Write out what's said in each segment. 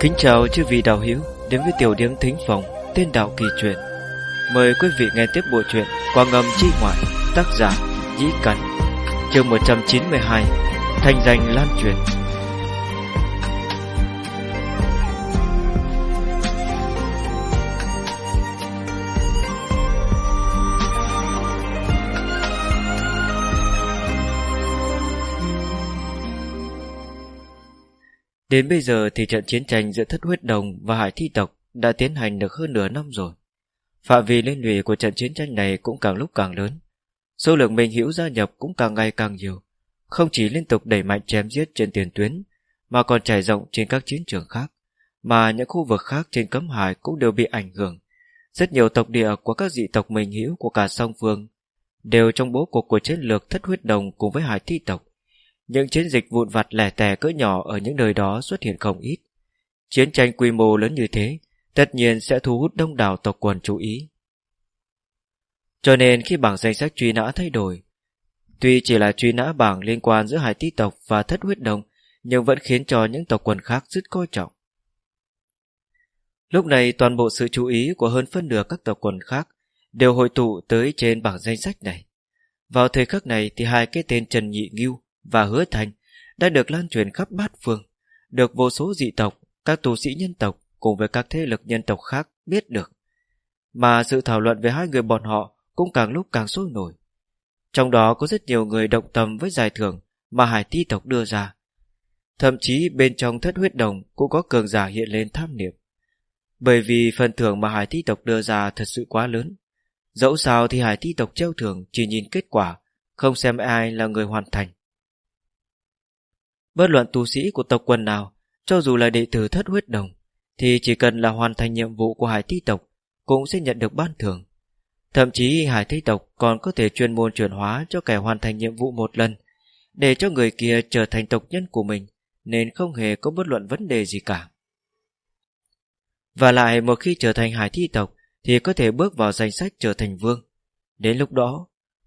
Kính chào chư vị đạo hữu đến với tiểu điểm thính phòng tên đạo kỳ truyện. Mời quý vị nghe tiếp bộ truyện qua ngầm chi ngoại tác giả Dĩ Cắn, chương 192 Thành danh lan truyền. Đến bây giờ thì trận chiến tranh giữa thất huyết đồng và hải thi tộc đã tiến hành được hơn nửa năm rồi. Phạm vi liên lụy của trận chiến tranh này cũng càng lúc càng lớn. Số lượng minh hữu gia nhập cũng càng ngày càng nhiều. Không chỉ liên tục đẩy mạnh chém giết trên tiền tuyến, mà còn trải rộng trên các chiến trường khác, mà những khu vực khác trên cấm hải cũng đều bị ảnh hưởng. Rất nhiều tộc địa của các dị tộc minh hữu của cả song phương đều trong bố cục của chiến lược thất huyết đồng cùng với hải thi tộc những chiến dịch vụn vặt lẻ tẻ cỡ nhỏ ở những nơi đó xuất hiện không ít. Chiến tranh quy mô lớn như thế, tất nhiên sẽ thu hút đông đảo tộc quần chú ý. Cho nên khi bảng danh sách truy nã thay đổi, tuy chỉ là truy nã bảng liên quan giữa hải tí tộc và thất huyết đồng, nhưng vẫn khiến cho những tộc quần khác rất coi trọng. Lúc này toàn bộ sự chú ý của hơn phân nửa các tộc quần khác đều hội tụ tới trên bảng danh sách này. Vào thời khắc này thì hai cái tên Trần Nhị Ngưu và hứa thành đã được lan truyền khắp bát phương, được vô số dị tộc, các tu sĩ nhân tộc cùng với các thế lực nhân tộc khác biết được. Mà sự thảo luận về hai người bọn họ cũng càng lúc càng sôi nổi. Trong đó có rất nhiều người động tâm với giải thưởng mà hải ti tộc đưa ra. Thậm chí bên trong thất huyết đồng cũng có cường giả hiện lên tham niệm. Bởi vì phần thưởng mà hải ti tộc đưa ra thật sự quá lớn. Dẫu sao thì hải ti tộc treo thưởng chỉ nhìn kết quả, không xem ai là người hoàn thành. Bất luận tu sĩ của tộc quần nào, cho dù là đệ tử thất huyết đồng, thì chỉ cần là hoàn thành nhiệm vụ của hải thi tộc, cũng sẽ nhận được ban thưởng. Thậm chí hải thi tộc còn có thể chuyên môn chuyển hóa cho kẻ hoàn thành nhiệm vụ một lần, để cho người kia trở thành tộc nhân của mình, nên không hề có bất luận vấn đề gì cả. Và lại một khi trở thành hải thi tộc, thì có thể bước vào danh sách trở thành vương. Đến lúc đó,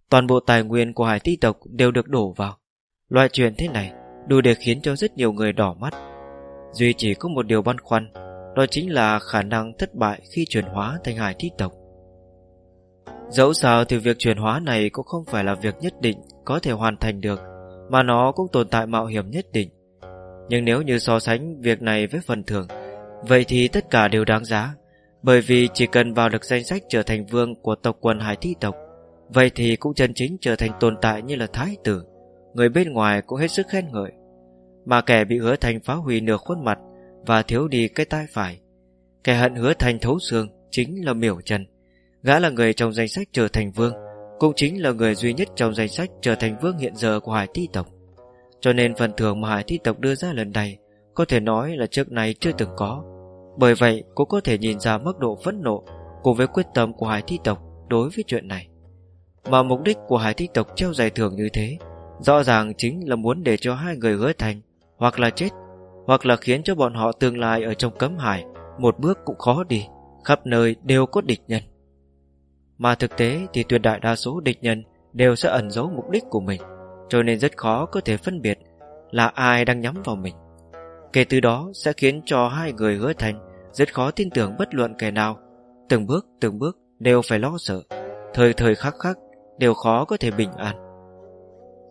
toàn bộ tài nguyên của hải thi tộc đều được đổ vào. Loại chuyện thế này đủ để khiến cho rất nhiều người đỏ mắt. Duy chỉ có một điều băn khoăn, đó chính là khả năng thất bại khi chuyển hóa thành hải thi tộc. Dẫu sao thì việc chuyển hóa này cũng không phải là việc nhất định có thể hoàn thành được, mà nó cũng tồn tại mạo hiểm nhất định. Nhưng nếu như so sánh việc này với phần thưởng, vậy thì tất cả đều đáng giá, bởi vì chỉ cần vào được danh sách trở thành vương của tộc quần hải thi tộc, vậy thì cũng chân chính trở thành tồn tại như là thái tử, người bên ngoài cũng hết sức khen ngợi. Mà kẻ bị hứa thành phá hủy nửa khuôn mặt Và thiếu đi cái tai phải. Kẻ hận hứa thành thấu xương Chính là miểu trần. Gã là người trong danh sách trở thành vương, Cũng chính là người duy nhất trong danh sách Trở thành vương hiện giờ của hải thi tộc. Cho nên phần thưởng mà hải thi tộc đưa ra lần này Có thể nói là trước này chưa từng có. Bởi vậy, cũng có thể nhìn ra mức độ phẫn nộ Cùng với quyết tâm của hải thi tộc Đối với chuyện này. Mà mục đích của hải thi tộc treo giải thưởng như thế, Rõ ràng chính là muốn để cho hai người hứa thành hoặc là chết, hoặc là khiến cho bọn họ tương lai ở trong cấm hải một bước cũng khó đi, khắp nơi đều có địch nhân. Mà thực tế thì tuyệt đại đa số địch nhân đều sẽ ẩn giấu mục đích của mình, cho nên rất khó có thể phân biệt là ai đang nhắm vào mình. Kể từ đó sẽ khiến cho hai người hứa thành rất khó tin tưởng bất luận kẻ nào, từng bước từng bước đều phải lo sợ, thời thời khắc khắc đều khó có thể bình an.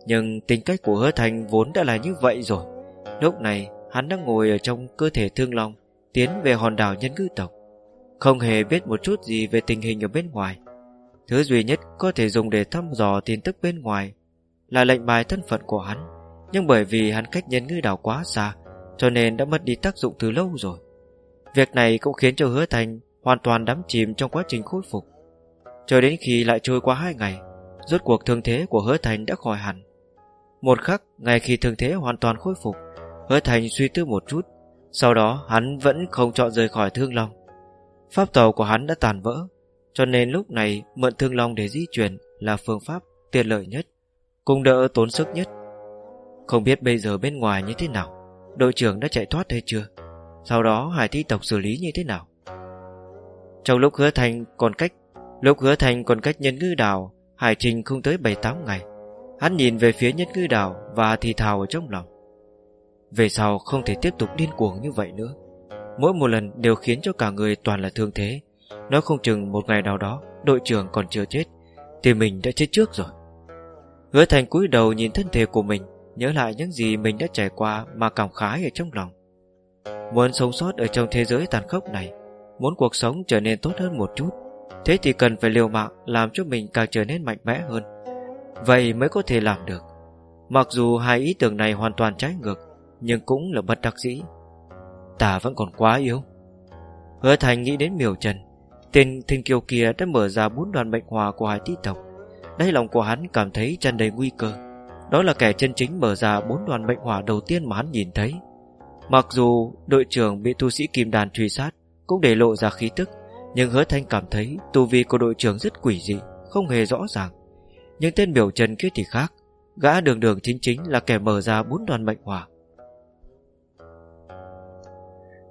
Nhưng tính cách của hứa thành vốn đã là như vậy rồi Lúc này, hắn đang ngồi ở trong cơ thể thương long, Tiến về hòn đảo nhân ngư tộc. Không hề biết một chút gì về tình hình ở bên ngoài. Thứ duy nhất có thể dùng để thăm dò tin tức bên ngoài Là lệnh bài thân phận của hắn. Nhưng bởi vì hắn cách nhân ngư đảo quá xa, Cho nên đã mất đi tác dụng từ lâu rồi. Việc này cũng khiến cho hứa thành Hoàn toàn đắm chìm trong quá trình khôi phục. Cho đến khi lại trôi qua hai ngày, Rốt cuộc thương thế của hứa thành đã khỏi hẳn. Một khắc, Ngay khi thương thế hoàn toàn khôi phục Hứa Thành suy tư một chút. Sau đó, hắn vẫn không chọn rời khỏi Thương Long. Pháp tàu của hắn đã tàn vỡ, Cho nên lúc này mượn Thương Long để di chuyển Là phương pháp tiện lợi nhất, cũng đỡ tốn sức nhất. Không biết bây giờ bên ngoài như thế nào, Đội trưởng đã chạy thoát hay chưa? Sau đó, hải thi tộc xử lý như thế nào? Trong lúc hứa thành còn cách, Lúc hứa thành còn cách nhân ngư đảo Hải trình không tới 7-8 ngày, Hắn nhìn về phía nhân ngư đảo Và thì thào ở trong lòng về sau không thể tiếp tục điên cuồng như vậy nữa. Mỗi một lần đều khiến cho cả người toàn là thương thế. Nó không chừng một ngày nào đó, Đội trưởng còn chưa chết, Thì mình đã chết trước rồi. Hứa thành cúi đầu nhìn thân thể của mình, Nhớ lại những gì mình đã trải qua Mà cảm khái ở trong lòng. Muốn sống sót ở trong thế giới tàn khốc này, Muốn cuộc sống trở nên tốt hơn một chút, Thế thì cần phải liều mạng Làm cho mình càng trở nên mạnh mẽ hơn. Vậy mới có thể làm được. Mặc dù hai ý tưởng này hoàn toàn trái ngược nhưng cũng là bất đắc dĩ. Ta vẫn còn quá yếu. Hứa thành nghĩ đến miều trần. Tên thiên kiều kia đã mở ra bốn đoàn mệnh hòa của hai tí tộc. Đây lòng của hắn cảm thấy tràn đầy nguy cơ. Đó là kẻ chân chính mở ra bốn đoàn mệnh hỏa đầu tiên mà hắn nhìn thấy. Mặc dù đội trưởng bị tu sĩ kim đàn truy sát Cũng để lộ ra khí tức, Nhưng hứa thanh cảm thấy tu vi của đội trưởng rất quỷ dị, Không hề rõ ràng. Nhưng tên biểu trần kia thì khác. Gã đường đường chính chính là kẻ mở ra bốn đoàn mệnh hỏa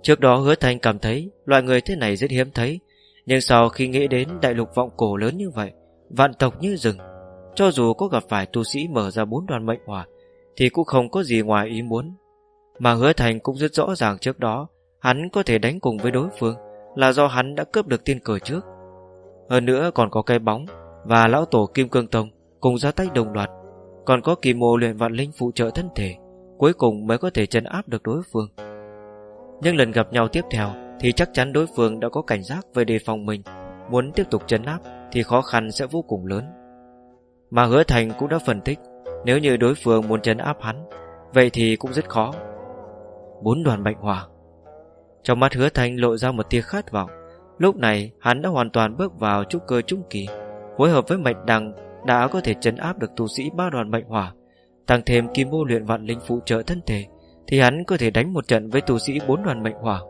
Trước đó hứa thanh cảm thấy Loại người thế này rất hiếm thấy, Nhưng sau khi nghĩ đến đại lục vọng cổ lớn như vậy, Vạn tộc như rừng, Cho dù có gặp phải tu sĩ mở ra bốn đoàn mệnh hỏa, Thì cũng không có gì ngoài ý muốn. Mà hứa thành cũng rất rõ ràng trước đó, Hắn có thể đánh cùng với đối phương Là do hắn đã cướp được tiên cờ trước. Hơn nữa còn có cây bóng Và lão tổ Kim Cương Tông Cùng ra tay đồng loạt, Còn có kỳ mô luyện vạn linh phụ trợ thân thể, Cuối cùng mới có thể chân áp được đối phương. Nhưng lần gặp nhau tiếp theo, Thì chắc chắn đối phương đã có cảnh giác về đề phòng mình. Muốn tiếp tục chấn áp, Thì khó khăn sẽ vô cùng lớn. Mà hứa thành cũng đã phân tích, Nếu như đối phương muốn chấn áp hắn, Vậy thì cũng rất khó. Bốn đoàn bệnh hỏa. Trong mắt hứa thành lộ ra một tia khát vọng. Lúc này, hắn đã hoàn toàn bước vào trúc cơ trung kỳ. Phối hợp với mạch đằng, Đã có thể chấn áp được tu sĩ ba đoàn mệnh hỏa, Tăng thêm kim mô luyện vạn linh phụ trợ thân thể. Thì hắn có thể đánh một trận với tu sĩ bốn đoàn mệnh hỏa.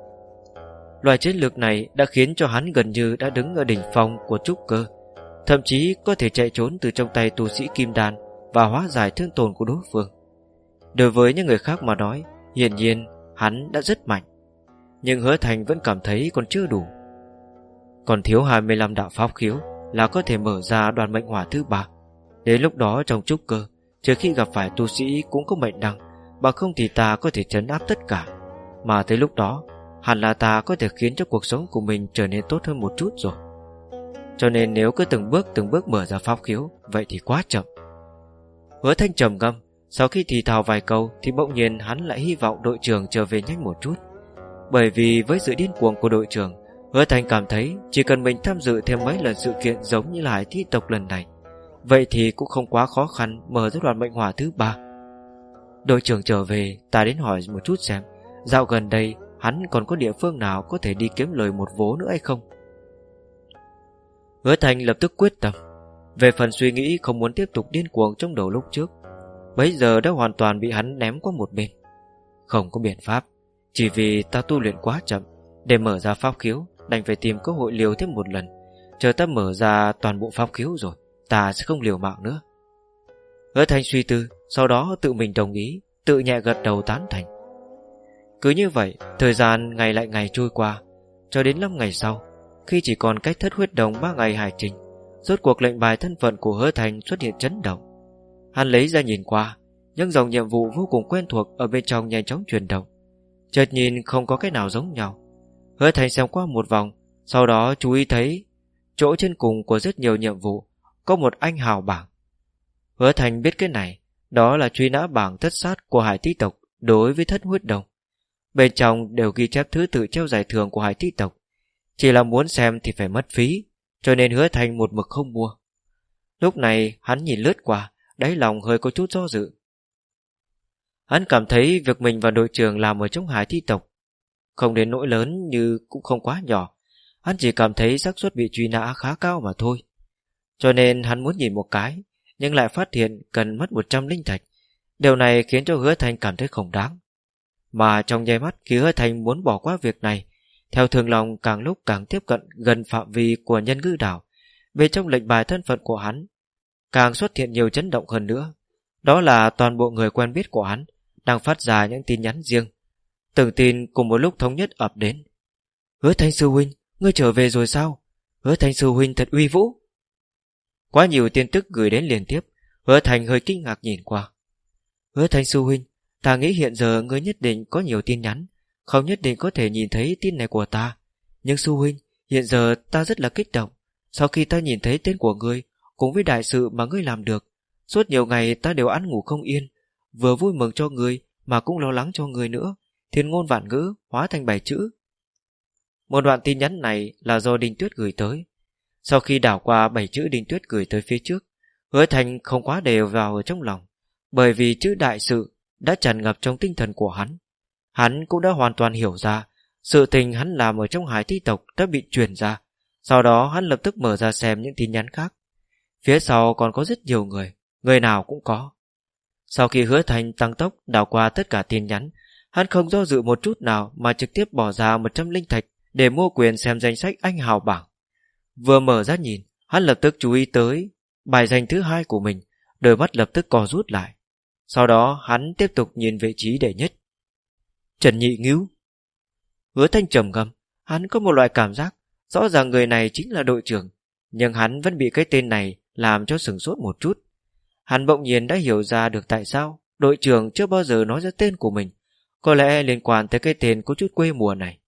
Loại chiến lược này đã khiến cho hắn gần như đã đứng ở đỉnh phong của trúc cơ, Thậm chí có thể chạy trốn từ trong tay tu sĩ kim đan Và hóa giải thương tổn của đối phương. Đối với những người khác mà nói, Hiển nhiên hắn đã rất mạnh, Nhưng hứa thành vẫn cảm thấy còn chưa đủ. Còn thiếu 25 đạo pháp khiếu Là có thể mở ra đoàn mệnh hỏa thứ ba. Đến lúc đó trong trúc cơ Trừ khi gặp phải tu sĩ cũng có mệnh đăng Bằng không thì ta có thể chấn áp tất cả. Mà tới lúc đó, Hẳn là ta có thể khiến cho cuộc sống của mình trở nên tốt hơn một chút rồi. Cho nên nếu cứ từng bước từng bước mở ra pháp khiếu, Vậy thì quá chậm. Hứa thanh trầm ngâm, Sau khi thì thào vài câu Thì bỗng nhiên hắn lại hy vọng đội trưởng trở về nhanh một chút. Bởi vì với sự điên cuồng của đội trưởng, Hứa thanh cảm thấy Chỉ cần mình tham dự thêm mấy lần sự kiện giống như là hải thi tộc lần này, Vậy thì cũng không quá khó khăn Mở ra đoàn mệnh hỏa thứ ba. Đội trưởng trở về, Ta đến hỏi một chút xem, Dạo gần đây, Hắn còn có địa phương nào có thể đi kiếm lời một vố nữa hay không? Hứa Thành lập tức quyết tâm. Về phần suy nghĩ không muốn tiếp tục điên cuồng trong đầu lúc trước bây giờ đã hoàn toàn bị hắn ném qua một bên. Không có biện pháp, Chỉ vì ta tu luyện quá chậm, Để mở ra pháp khiếu, Đành phải tìm cơ hội liều thêm một lần. Chờ ta mở ra toàn bộ pháp khiếu rồi, Ta sẽ không liều mạng nữa. Hứa Thành suy tư, Sau đó tự mình đồng ý, Tự nhẹ gật đầu tán thành. Cứ như vậy, Thời gian ngày lại ngày trôi qua, Cho đến 5 ngày sau, Khi chỉ còn cách thất huyết đồng 3 ngày hải trình, Rốt cuộc lệnh bài thân phận của hứa thành xuất hiện chấn động. Hắn lấy ra nhìn qua, Những dòng nhiệm vụ vô cùng quen thuộc Ở bên trong nhanh chóng chuyển động. Chợt nhìn không có cái nào giống nhau. Hứa thành xem qua một vòng, Sau đó chú ý thấy, Chỗ trên cùng của rất nhiều nhiệm vụ, Có một anh hào bảng. Hứa thành biết cái này, Đó là truy nã bảng thất sát của hải thi tộc Đối với thất huyết đồng Bên trong đều ghi chép thứ tự treo giải thưởng của hải thi tộc. Chỉ là muốn xem thì phải mất phí, Cho nên hứa thành một mực không mua. Lúc này, hắn nhìn lướt qua, Đáy lòng hơi có chút do dự. Hắn cảm thấy việc mình và đội trưởng làm ở trong hải thi tộc Không đến nỗi lớn như cũng không quá nhỏ. Hắn chỉ cảm thấy xác suất bị truy nã khá cao mà thôi. Cho nên hắn muốn nhìn một cái nhưng lại phát hiện cần mất 100 linh thạch. Điều này khiến cho hứa thành cảm thấy không đáng. Mà trong nháy mắt khi hứa thành muốn bỏ qua việc này, Theo thường lòng càng lúc càng tiếp cận Gần phạm vi của nhân ngư đảo về trong lệnh bài thân phận của hắn Càng xuất hiện nhiều chấn động hơn nữa. Đó là toàn bộ người quen biết của hắn Đang phát ra những tin nhắn riêng, Từng tin cùng một lúc thống nhất ập đến. Hứa Thanh Sư Huynh, Ngươi trở về rồi sao? Hứa Thanh Sư Huynh thật uy vũ. Quá nhiều tin tức gửi đến liên tiếp, Hứa Thành hơi kinh ngạc nhìn qua. Hứa Thành Sư Huynh, Ta nghĩ hiện giờ ngươi nhất định có nhiều tin nhắn, Không nhất định có thể nhìn thấy tin này của ta. Nhưng sư huynh, Hiện giờ ta rất là kích động. Sau khi ta nhìn thấy tên của ngươi, Cùng với đại sự mà ngươi làm được, Suốt nhiều ngày ta đều ăn ngủ không yên, Vừa vui mừng cho ngươi Mà cũng lo lắng cho ngươi nữa. Thiên ngôn vạn ngữ hóa thành bảy chữ. Một đoạn tin nhắn này là do Đinh Tuyết gửi tới. Sau khi đảo qua bảy chữ Đinh Tuyết gửi tới phía trước, Hứa Thành không quá đều vào ở trong lòng, Bởi vì chữ đại sự Đã tràn ngập trong tinh thần của hắn. Hắn cũng đã hoàn toàn hiểu ra Sự tình hắn làm ở trong hải thi tộc Đã bị truyền ra, Sau đó hắn lập tức mở ra xem những tin nhắn khác. Phía sau còn có rất nhiều người Người nào cũng có. Sau khi hứa thành tăng tốc đảo qua tất cả tin nhắn, Hắn không do dự một chút nào Mà trực tiếp bỏ ra 100 linh thạch Để mua quyền xem danh sách anh hào bảng. Vừa mở ra nhìn, Hắn lập tức chú ý tới Bài danh thứ hai của mình, Đôi mắt lập tức co rút lại. Sau đó, hắn tiếp tục nhìn vị trí đệ nhất. Trần Nhị Ngưu. Hứa thanh trầm ngâm, Hắn có một loại cảm giác, Rõ ràng người này chính là đội trưởng, Nhưng hắn vẫn bị cái tên này Làm cho sừng sốt một chút. Hắn bỗng nhiên đã hiểu ra được tại sao Đội trưởng chưa bao giờ nói ra tên của mình, Có lẽ liên quan tới cái tên có chút quê mùa này.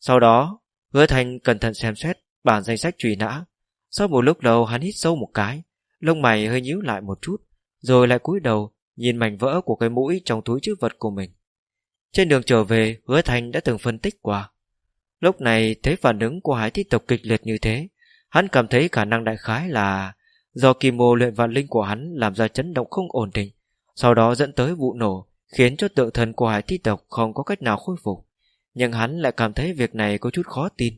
Sau đó, Hứa thanh cẩn thận xem xét Bản danh sách truy nã. Sau một lúc đầu, hắn hít sâu một cái, Lông mày hơi nhíu lại một chút, Rồi lại cúi đầu, Nhìn mảnh vỡ của cái mũi trong túi chữ vật của mình. Trên đường trở về, Hứa Thành đã từng phân tích qua. Lúc này thấy phản ứng của hải thi tộc kịch liệt như thế, Hắn cảm thấy khả năng đại khái là Do kim mô luyện vạn linh của hắn Làm ra chấn động không ổn định, Sau đó dẫn tới vụ nổ, Khiến cho tượng thần của hải thi tộc không có cách nào khôi phục. Nhưng hắn lại cảm thấy việc này có chút khó tin.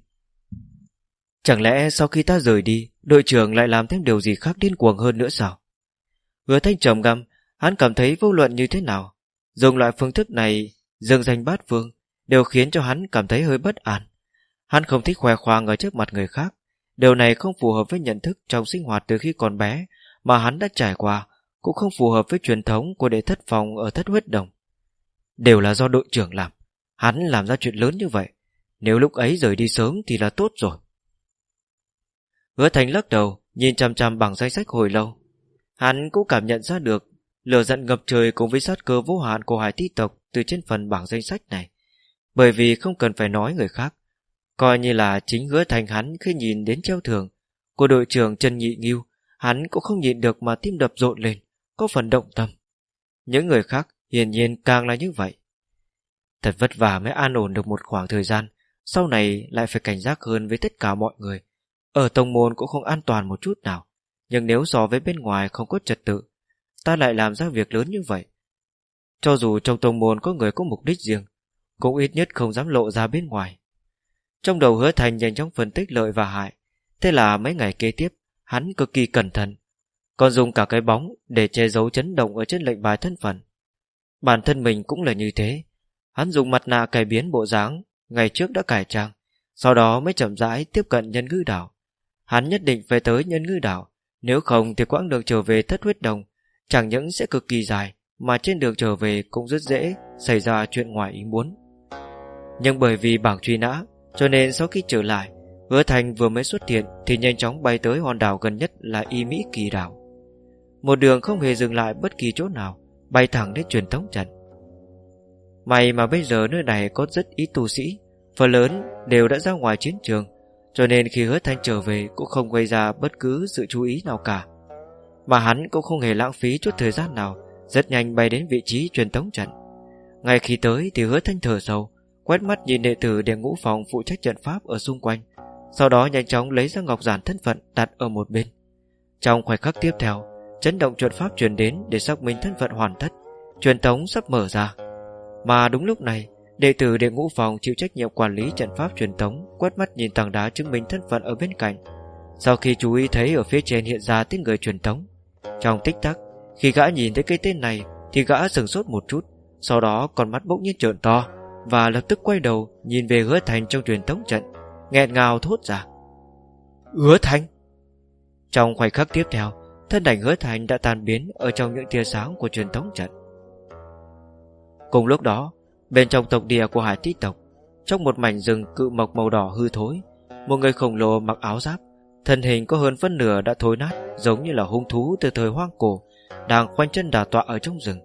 Chẳng lẽ sau khi ta rời đi Đội trưởng lại làm thêm điều gì khác điên cuồng hơn nữa sao Hứa thanh trầm ngâm Hắn cảm thấy vô luận như thế nào Dùng loại phương thức này Dương danh bát vương đều khiến cho hắn cảm thấy hơi bất an. Hắn không thích khoe khoang ở trước mặt người khác. Điều này không phù hợp với nhận thức trong sinh hoạt từ khi còn bé mà hắn đã trải qua, cũng không phù hợp với truyền thống của đệ thất phòng ở thất huyết đồng. Đều là do đội trưởng làm. Hắn làm ra chuyện lớn như vậy. Nếu lúc ấy rời đi sớm thì là tốt rồi. Hứa thành lắc đầu, nhìn chằm chằm bằng danh sách hồi lâu. Hắn cũng cảm nhận ra được lửa giận ngập trời cùng với sát cơ vô hạn của hải thi tộc từ trên phần bảng danh sách này. Bởi vì không cần phải nói người khác, coi như là chính hứa thành hắn khi nhìn đến treo thường của đội trưởng Trần Nhị Nghiêu, hắn cũng không nhịn được mà tim đập rộn lên, có phần động tâm. Những người khác hiển nhiên càng là như vậy. Thật vất vả mới an ổn được một khoảng thời gian, sau này lại phải cảnh giác hơn với tất cả mọi người. Ở tông môn cũng không an toàn một chút nào, nhưng nếu so với bên ngoài không có trật tự, ta lại làm ra việc lớn như vậy. Cho dù trong tông môn có người có mục đích riêng, cũng ít nhất không dám lộ ra bên ngoài. Trong đầu hứa thành nhanh chóng phân tích lợi và hại, thế là mấy ngày kế tiếp, hắn cực kỳ cẩn thận, còn dùng cả cái bóng để che giấu chấn động ở trên lệnh bài thân phận. Bản thân mình cũng là như thế, hắn dùng mặt nạ cải biến bộ dáng, ngày trước đã cải trang, sau đó mới chậm rãi tiếp cận nhân ngư đảo. Hắn nhất định phải tới nhân ngư đảo, nếu không thì quãng đường trở về thất huyết đồng chẳng những sẽ cực kỳ dài mà trên đường trở về cũng rất dễ xảy ra chuyện ngoài ý muốn. Nhưng bởi vì bảng truy nã, cho nên sau khi trở lại, hứa thành vừa mới xuất hiện thì nhanh chóng bay tới hòn đảo gần nhất là Y Mỹ Kỳ Đảo. Một đường không hề dừng lại bất kỳ chỗ nào, bay thẳng đến truyền thống trận. May mà bây giờ nơi này có rất ít tu sĩ, phần lớn đều đã ra ngoài chiến trường, cho nên khi hứa thanh trở về cũng không gây ra bất cứ sự chú ý nào cả. Mà hắn cũng không hề lãng phí chút thời gian nào, Rất nhanh bay đến vị trí truyền tống trận. Ngay khi tới thì hứa thanh thở sâu, Quét mắt nhìn đệ tử để ngũ phòng phụ trách trận pháp ở xung quanh, Sau đó nhanh chóng lấy ra ngọc giản thân phận đặt ở một bên. Trong khoảnh khắc tiếp theo, Chấn động trận pháp truyền đến để xác minh thân phận hoàn tất, Truyền tống sắp mở ra. Mà đúng lúc này Đệ tử đệ ngũ phòng chịu trách nhiệm quản lý trận pháp truyền tống, Quét mắt nhìn tảng đá chứng minh thân phận ở bên cạnh. Sau khi chú ý thấy ở phía trên hiện ra tiếng người truyền tống, trong tích tắc, Khi gã nhìn thấy cái tên này Thì gã sừng sốt một chút, Sau đó con mắt bỗng nhiên trợn to Và lập tức quay đầu nhìn về hứa thành trong truyền thống trận, nghẹn ngào thốt ra. Hứa thành? Trong khoảnh khắc tiếp theo, Thân ảnh hứa thành đã tan biến Ở trong những tia sáng của truyền thống trận. Cùng lúc đó Bên trong tộc địa của hải tích tộc Trong một mảnh rừng cự mộc màu đỏ hư thối Một người khổng lồ mặc áo giáp Thân hình có hơn phân nửa đã thối nát Giống như là hung thú từ thời hoang cổ Đang khoanh chân đà tọa ở trong rừng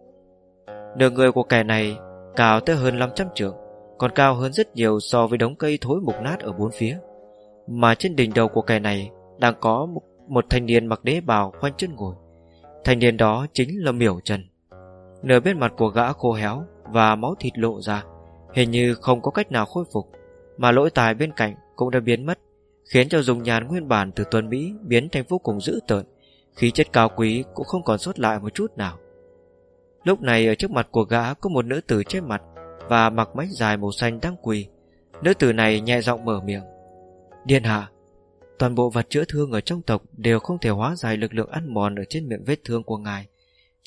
Nửa người của kẻ này Cao tới hơn 500 trượng còn cao hơn rất nhiều so với đống cây thối mục nát ở bốn phía. Mà trên đỉnh đầu của kẻ này đang có một, một thanh niên mặc đế bào khoanh chân ngồi. Thanh niên đó chính là Miểu Trần. Nửa bên mặt của gã khô héo và máu thịt lộ ra, hình như không có cách nào khôi phục, mà lỗi tài bên cạnh cũng đã biến mất, khiến cho dùng nhàn nguyên bản từ tuần Mỹ biến thành vô cùng dữ tợn, khí chất cao quý cũng không còn sót lại một chút nào. Lúc này ở trước mặt của gã có một nữ tử che mặt và mặc mách dài màu xanh đang quỳ. Nữ tử này nhẹ giọng mở miệng. Điện hạ, toàn bộ vật chữa thương ở trong tộc đều không thể hóa giải lực lượng ăn mòn ở trên miệng vết thương của ngài.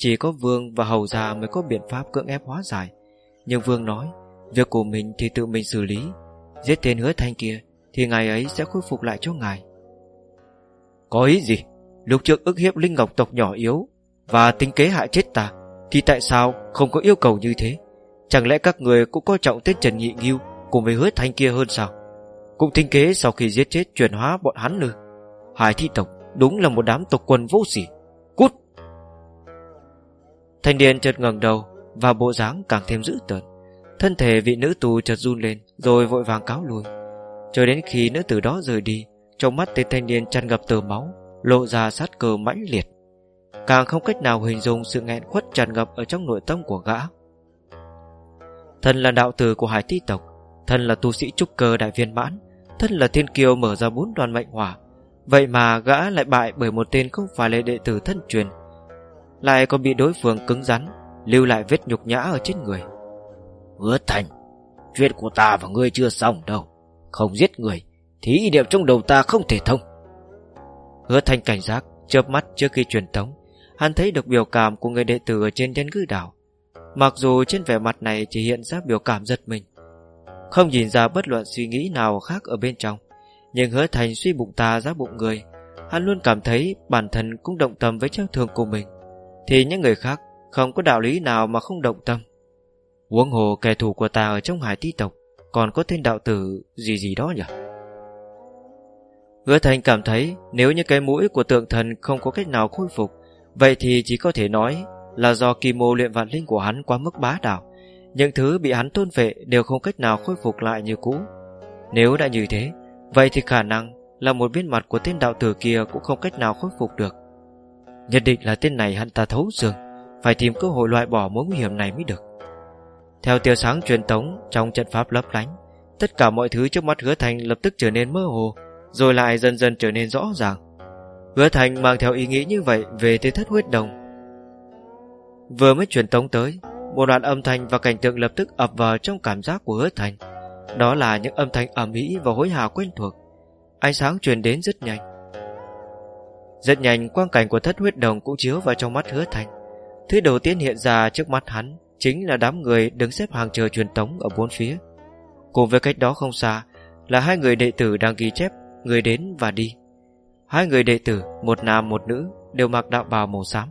Chỉ có vương và hầu già mới có biện pháp cưỡng ép hóa giải. Nhưng vương nói, việc của mình thì tự mình xử lý. Giết tên hứa thanh kia thì ngài ấy sẽ khôi phục lại cho ngài. Có ý gì? Lúc trước ức hiếp linh ngọc tộc nhỏ yếu và tính kế hại chết ta thì tại sao không có yêu cầu như thế Chẳng lẽ các người cũng coi trọng tên Trần Nhị Nghiêu Cùng với hứa thanh kia hơn sao Cũng tính kế sau khi giết chết chuyển hóa bọn hắn nữa Hải thi tộc Đúng là một đám tộc quân vô sỉ Thanh niên chợt ngẩng đầu Và bộ dáng càng thêm dữ tợn. Thân thể vị nữ tù chợt run lên, Rồi vội vàng cáo lui. Cho đến khi nữ tử đó rời đi, Trong mắt tên thanh niên tràn ngập tờ máu, Lộ ra sát cơ mãnh liệt. Càng không cách nào hình dung sự nghẹn khuất tràn ngập ở trong nội tâm của gã. Thân là đạo tử của hải ti tộc, Thân là tu sĩ trúc cơ đại viên mãn, Thân là thiên kiêu mở ra bốn đoàn mệnh hỏa. Vậy mà gã lại bại bởi một tên không phải là đệ tử thân truyền lại còn bị đối phương cứng rắn Lưu lại vết nhục nhã ở trên người. Hứa thành Chuyện của ta và ngươi chưa xong đâu. Không giết người Thì ý niệm trong đầu ta không thể thông. Hứa thành cảnh giác chớp mắt trước khi truyền tống Hắn thấy được biểu cảm của người đệ tử ở trên nhân ngư đảo. Mặc dù trên vẻ mặt này chỉ hiện ra biểu cảm giật mình Không nhìn ra bất luận suy nghĩ nào khác ở bên trong. Nhưng hứa thành suy bụng ta ra bụng người Hắn luôn cảm thấy bản thân cũng động tâm với trao thường của mình thì những người khác không có đạo lý nào mà không động tâm Huống hồ kẻ thù của ta ở trong hải ti tộc Còn có tên đạo tử gì gì đó nhỉ Hứa thành cảm thấy Nếu như cái mũi của tượng thần không có cách nào khôi phục Vậy thì chỉ có thể nói là do kỳ mô luyện vạn linh của hắn quá mức bá đạo. Những thứ bị hắn tôn vệ đều không cách nào khôi phục lại như cũ. Nếu đã như thế, vậy thì khả năng là một viên mặt của tên đạo tử kia cũng không cách nào khôi phục được. Nhất định là tên này hắn ta thấu xương, phải tìm cơ hội loại bỏ mối nguy hiểm này mới được. Theo tia sáng truyền tống trong trận pháp lấp lánh, tất cả mọi thứ trước mắt hứa thành lập tức trở nên mơ hồ, rồi lại dần dần trở nên rõ ràng. Hứa thành mang theo ý nghĩ như vậy về tới thất huyết đồng Vừa mới truyền tống tới Một đoạn âm thanh và cảnh tượng lập tức ập vào trong cảm giác của hứa thành Đó là những âm thanh ẩm ý và hối hả quen thuộc Ánh sáng truyền đến rất nhanh rất nhanh quang cảnh của thất huyết đồng cũng chiếu vào trong mắt hứa thành. Thứ đầu tiên hiện ra trước mắt hắn Chính là đám người đứng xếp hàng chờ truyền tống ở bốn phía. Cùng với cách đó không xa Là hai người đệ tử đang ghi chép Người đến và đi. Hai người đệ tử, một nam một nữ Đều mặc đạo bào màu xám.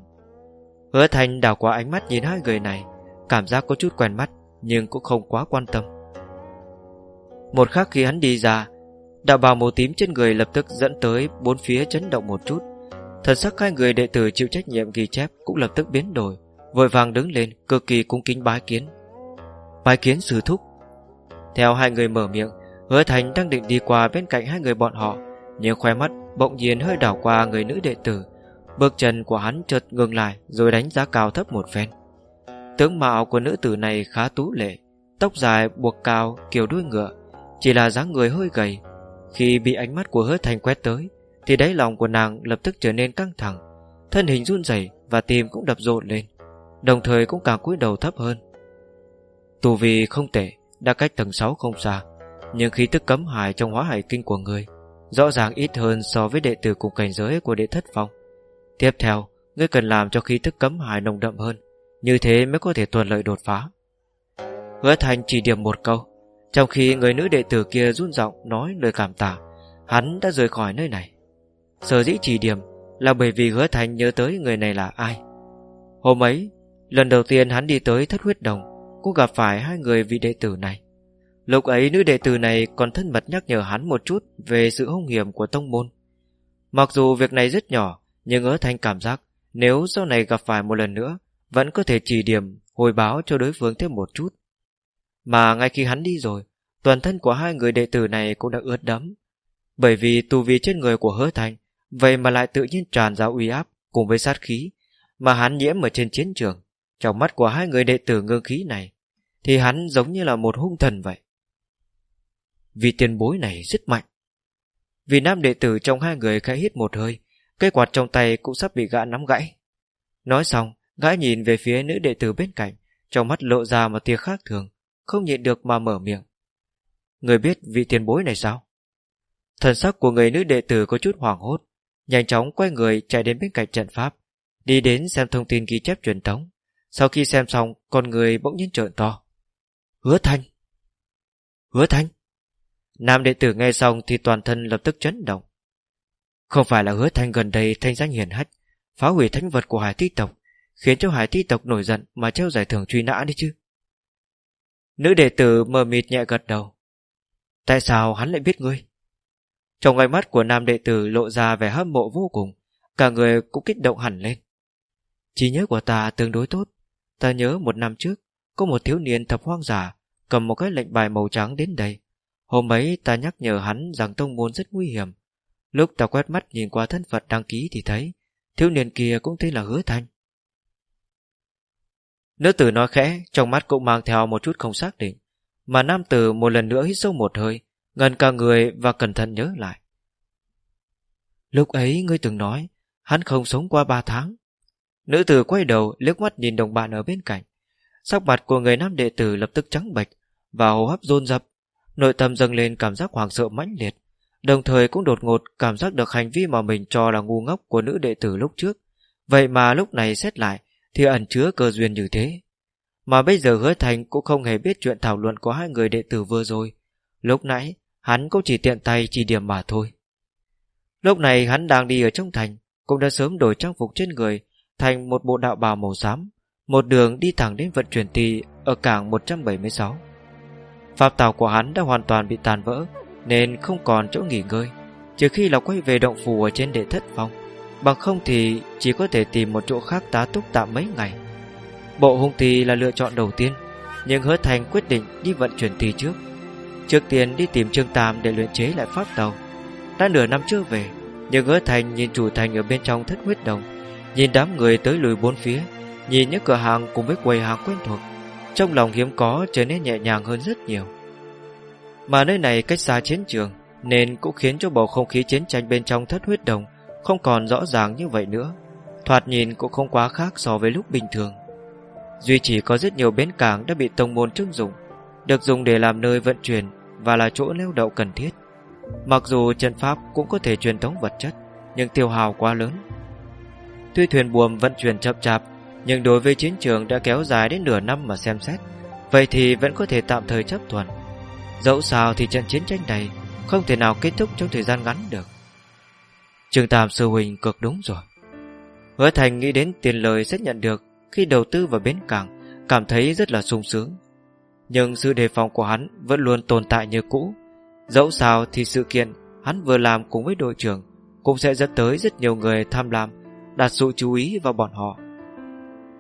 Hứa Thành đảo qua ánh mắt nhìn hai người này Cảm giác có chút quen mắt Nhưng cũng không quá quan tâm. Một khắc khi hắn đi ra Đạo bào màu tím trên người lập tức dẫn tới Bốn phía chấn động một chút. Thần sắc hai người đệ tử chịu trách nhiệm ghi chép Cũng lập tức biến đổi, Vội vàng đứng lên cực kỳ cung kính bái kiến. Bái kiến sư thúc. Theo hai người mở miệng, Hứa Thành đang định đi qua bên cạnh hai người bọn họ, Nhưng khoe mắt bỗng nhiên hơi đảo qua người nữ đệ tử. Bước chân của hắn chợt ngừng lại Rồi đánh giá cao thấp một phen. Tướng mạo của nữ tử này khá tú lệ, Tóc dài buộc cao, kiểu đuôi ngựa, Chỉ là dáng người hơi gầy. Khi bị ánh mắt của hứa thành quét tới thì đáy lòng của nàng lập tức trở nên căng thẳng, Thân hình run rẩy Và tim cũng đập rộn lên, Đồng thời cũng càng cúi đầu thấp hơn. Tù vì không tệ, Đã cách tầng 6 không xa, Nhưng khí tức cấm hài trong hóa hải kinh của người Rõ ràng ít hơn so với đệ tử cùng cảnh giới của đệ thất phong. Tiếp theo, Ngươi cần làm cho khí tức cấm hài nồng đậm hơn, Như thế mới có thể thuận lợi đột phá. Hứa thành chỉ điểm một câu, Trong khi người nữ đệ tử kia run giọng Nói lời cảm tạ, Hắn đã rời khỏi nơi này. Sở dĩ chỉ điểm Là bởi vì hứa thành nhớ tới người này là ai. Hôm ấy Lần đầu tiên hắn đi tới thất huyết đồng Cũng gặp phải hai người vị đệ tử này. Lúc ấy nữ đệ tử này còn thân mật nhắc nhở hắn một chút Về sự hung hiểm của tông môn. Mặc dù việc này rất nhỏ Nhưng hứa thành cảm giác Nếu sau này gặp phải một lần nữa Vẫn có thể chỉ điểm Hồi báo cho đối phương thêm một chút. Mà ngay khi hắn đi rồi, toàn thân của hai người đệ tử này cũng đã ướt đẫm. Bởi vì tu vi trên người của hứa thành, vậy mà lại tự nhiên tràn ra uy áp cùng với sát khí, mà hắn nhiễm ở trên chiến trường. Trong mắt của hai người đệ tử ngưng khí này, thì hắn giống như là một hung thần vậy. Vì tiền bối này rất mạnh. Vì nam đệ tử trong hai người khẽ hít một hơi, cây quạt trong tay cũng sắp bị gã nắm gãy. Nói xong, gã nhìn về phía nữ đệ tử bên cạnh, trong mắt lộ ra một tia khác thường, không nhịn được mà mở miệng. Người biết vị tiền bối này sao? Thần sắc của người nữ đệ tử có chút hoảng hốt, nhanh chóng quay người chạy đến bên cạnh trận pháp, đi đến xem thông tin ghi chép truyền thống. Sau khi xem xong, con người bỗng nhiên trợn to. Hứa Thanh! Hứa Thanh! Nam đệ tử nghe xong thì toàn thân lập tức chấn động. Không phải là hứa Thanh gần đây thanh danh hiển hách, phá hủy thánh vật của hải thi tộc, khiến cho hải thi tộc nổi giận mà treo giải thưởng truy nã đi chứ. Nữ đệ tử mờ mịt nhẹ gật đầu. Tại sao hắn lại biết ngươi? Trong ánh mắt của nam đệ tử lộ ra vẻ hâm mộ vô cùng, cả người cũng kích động hẳn lên. Trí nhớ của ta tương đối tốt. Ta nhớ một năm trước, có một thiếu niên thập hoang giả cầm một cái lệnh bài màu trắng đến đây. Hôm ấy ta nhắc nhở hắn rằng tông môn rất nguy hiểm. Lúc ta quét mắt nhìn qua thân phận đăng ký thì thấy thiếu niên kia cũng tên là Hứa Thanh. Nữ tử nói khẽ, trong mắt cũng mang theo một chút không xác định. Mà nam tử một lần nữa hít sâu một hơi, ngần cả người và cẩn thận nhớ lại. Lúc ấy ngươi từng nói, hắn không sống qua ba tháng. Nữ tử quay đầu liếc mắt nhìn đồng bạn ở bên cạnh. Sắc mặt của người nam đệ tử lập tức trắng bệch và hô hấp dồn dập, nội tâm dâng lên cảm giác hoảng sợ mãnh liệt, đồng thời cũng đột ngột cảm giác được hành vi mà mình cho là ngu ngốc của nữ đệ tử lúc trước. Vậy mà lúc này xét lại thì ẩn chứa cơ duyên như thế. Mà bây giờ hứa thành cũng không hề biết chuyện thảo luận của hai người đệ tử vừa rồi. Lúc nãy, hắn cũng chỉ tiện tay chỉ điểm mà thôi. Lúc này hắn đang đi ở trong thành, cũng đã sớm đổi trang phục trên người thành một bộ đạo bào màu xám, một đường đi thẳng đến vận chuyển tỳ ở cảng 176. Pháp tàu của hắn đã hoàn toàn bị tàn vỡ, nên không còn chỗ nghỉ ngơi, trừ khi là quay về động phủ ở trên đệ thất phong. Bằng không thì chỉ có thể tìm một chỗ khác tá túc tạm mấy ngày. Bộ hung tì là lựa chọn đầu tiên, nhưng hứa thành quyết định đi vận chuyển tì trước. Trước tiên đi tìm Trương Tam để luyện chế lại pháp tàu. Đã nửa năm chưa về, nhưng hứa thành nhìn chủ thành ở bên trong thất huyết đồng, nhìn đám người tới lùi bốn phía, nhìn những cửa hàng cùng với quầy hàng quen thuộc, trong lòng hiếm có trở nên nhẹ nhàng hơn rất nhiều. Mà nơi này cách xa chiến trường, nên cũng khiến cho bầu không khí chiến tranh bên trong thất huyết đồng không còn rõ ràng như vậy nữa. Thoạt nhìn cũng không quá khác so với lúc bình thường. Duy chỉ có rất nhiều bến cảng đã bị tông môn trưng dụng, được dùng để làm nơi vận chuyển và là chỗ neo đậu cần thiết. Mặc dù trận pháp cũng có thể truyền thống vật chất, nhưng tiêu hào quá lớn. Tuy thuyền buồm vận chuyển chậm chạp, nhưng đối với chiến trường đã kéo dài đến nửa năm mà xem xét, vậy thì vẫn có thể tạm thời chấp thuận. Dẫu sao thì trận chiến tranh này không thể nào kết thúc trong thời gian ngắn được. Trường Tam Sư Huynh cực đúng rồi. Hứa Thành nghĩ đến tiền lời sẽ nhận được khi đầu tư vào bến cảng, cảm thấy rất là sung sướng. Nhưng sự đề phòng của hắn vẫn luôn tồn tại như cũ. Dẫu sao thì sự kiện hắn vừa làm cùng với đội trưởng cũng sẽ dẫn tới rất nhiều người tham lam, đặt sự chú ý vào bọn họ.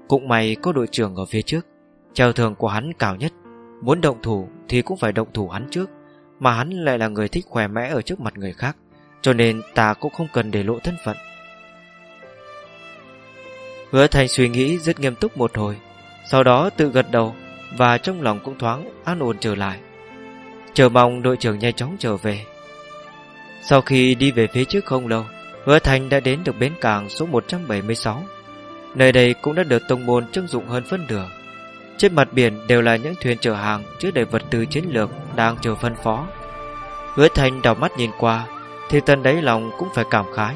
Cũng may có đội trưởng ở phía trước, treo thường của hắn cao nhất. Muốn động thủ thì cũng phải động thủ hắn trước, mà hắn lại là người thích khỏe mẽ ở trước mặt người khác. Cho nên ta cũng không cần để lộ thân phận Hứa thành suy nghĩ rất nghiêm túc một hồi Sau đó tự gật đầu và trong lòng cũng thoáng an ổn trở lại. Chờ mong đội trưởng nhanh chóng trở về. Sau khi đi về phía trước không lâu, Hứa thành đã đến được bến cảng số 176 Nơi đây cũng đã được tông môn trưng dụng hơn phân nửa. Trên mặt biển đều là những thuyền chở hàng Chứa đầy vật tư chiến lược Đang chờ phân phó. Hứa thành đảo mắt nhìn qua, thì tân đáy lòng cũng phải cảm khái.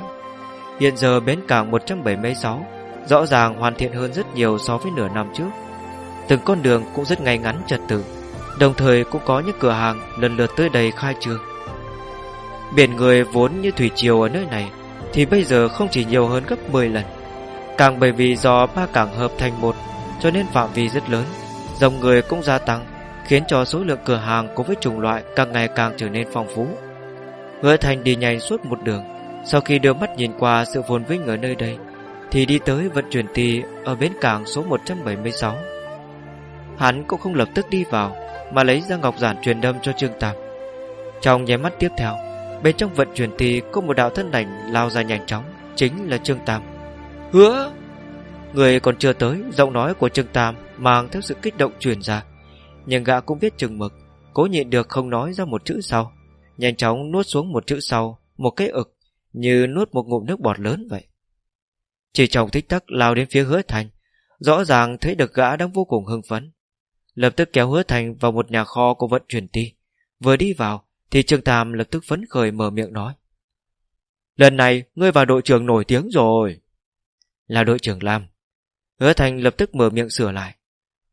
Hiện giờ bến cảng 176 rõ ràng hoàn thiện hơn rất nhiều so với nửa năm trước. Từng con đường cũng rất ngay ngắn trật tự, đồng thời cũng có những cửa hàng lần lượt tới đây khai trương. Biển người vốn như thủy triều ở nơi này thì bây giờ không chỉ nhiều hơn gấp 10 lần. Càng bởi vì do ba cảng hợp thành một cho nên phạm vi rất lớn, dòng người cũng gia tăng, khiến cho số lượng cửa hàng cùng với chủng loại càng ngày càng trở nên phong phú. Hứa Thành đi nhanh suốt một đường Sau khi đưa mắt nhìn qua sự phồn vinh ở nơi đây Thì đi tới vận chuyển tì Ở bến cảng số 176 Hắn cũng không lập tức đi vào, Mà lấy ra ngọc giản truyền đâm cho Trương Tam. Trong nháy mắt tiếp theo, Bên trong vận chuyển thì có một đạo thân ảnh lao ra nhanh chóng, Chính là Trương Tam. Hứa! Người còn chưa tới, Giọng nói của Trương Tam Mang theo sự kích động truyền ra, Nhưng gã cũng biết chừng mực, Cố nhịn được không nói ra một chữ sau. Nhanh chóng nuốt xuống một chữ sau, Một cái ực, Như nuốt một ngụm nước bọt lớn vậy. Chỉ trong tích tắc lao đến phía hứa thành, Rõ ràng thấy được gã đang vô cùng hưng phấn. Lập tức kéo hứa thành vào một nhà kho của vận chuyển ti Vừa đi vào, Thì Trương Tam lập tức phấn khởi mở miệng nói. Lần này, ngươi vào đội trưởng nổi tiếng rồi. Là đội trưởng Lam. Hứa Thành lập tức mở miệng sửa lại.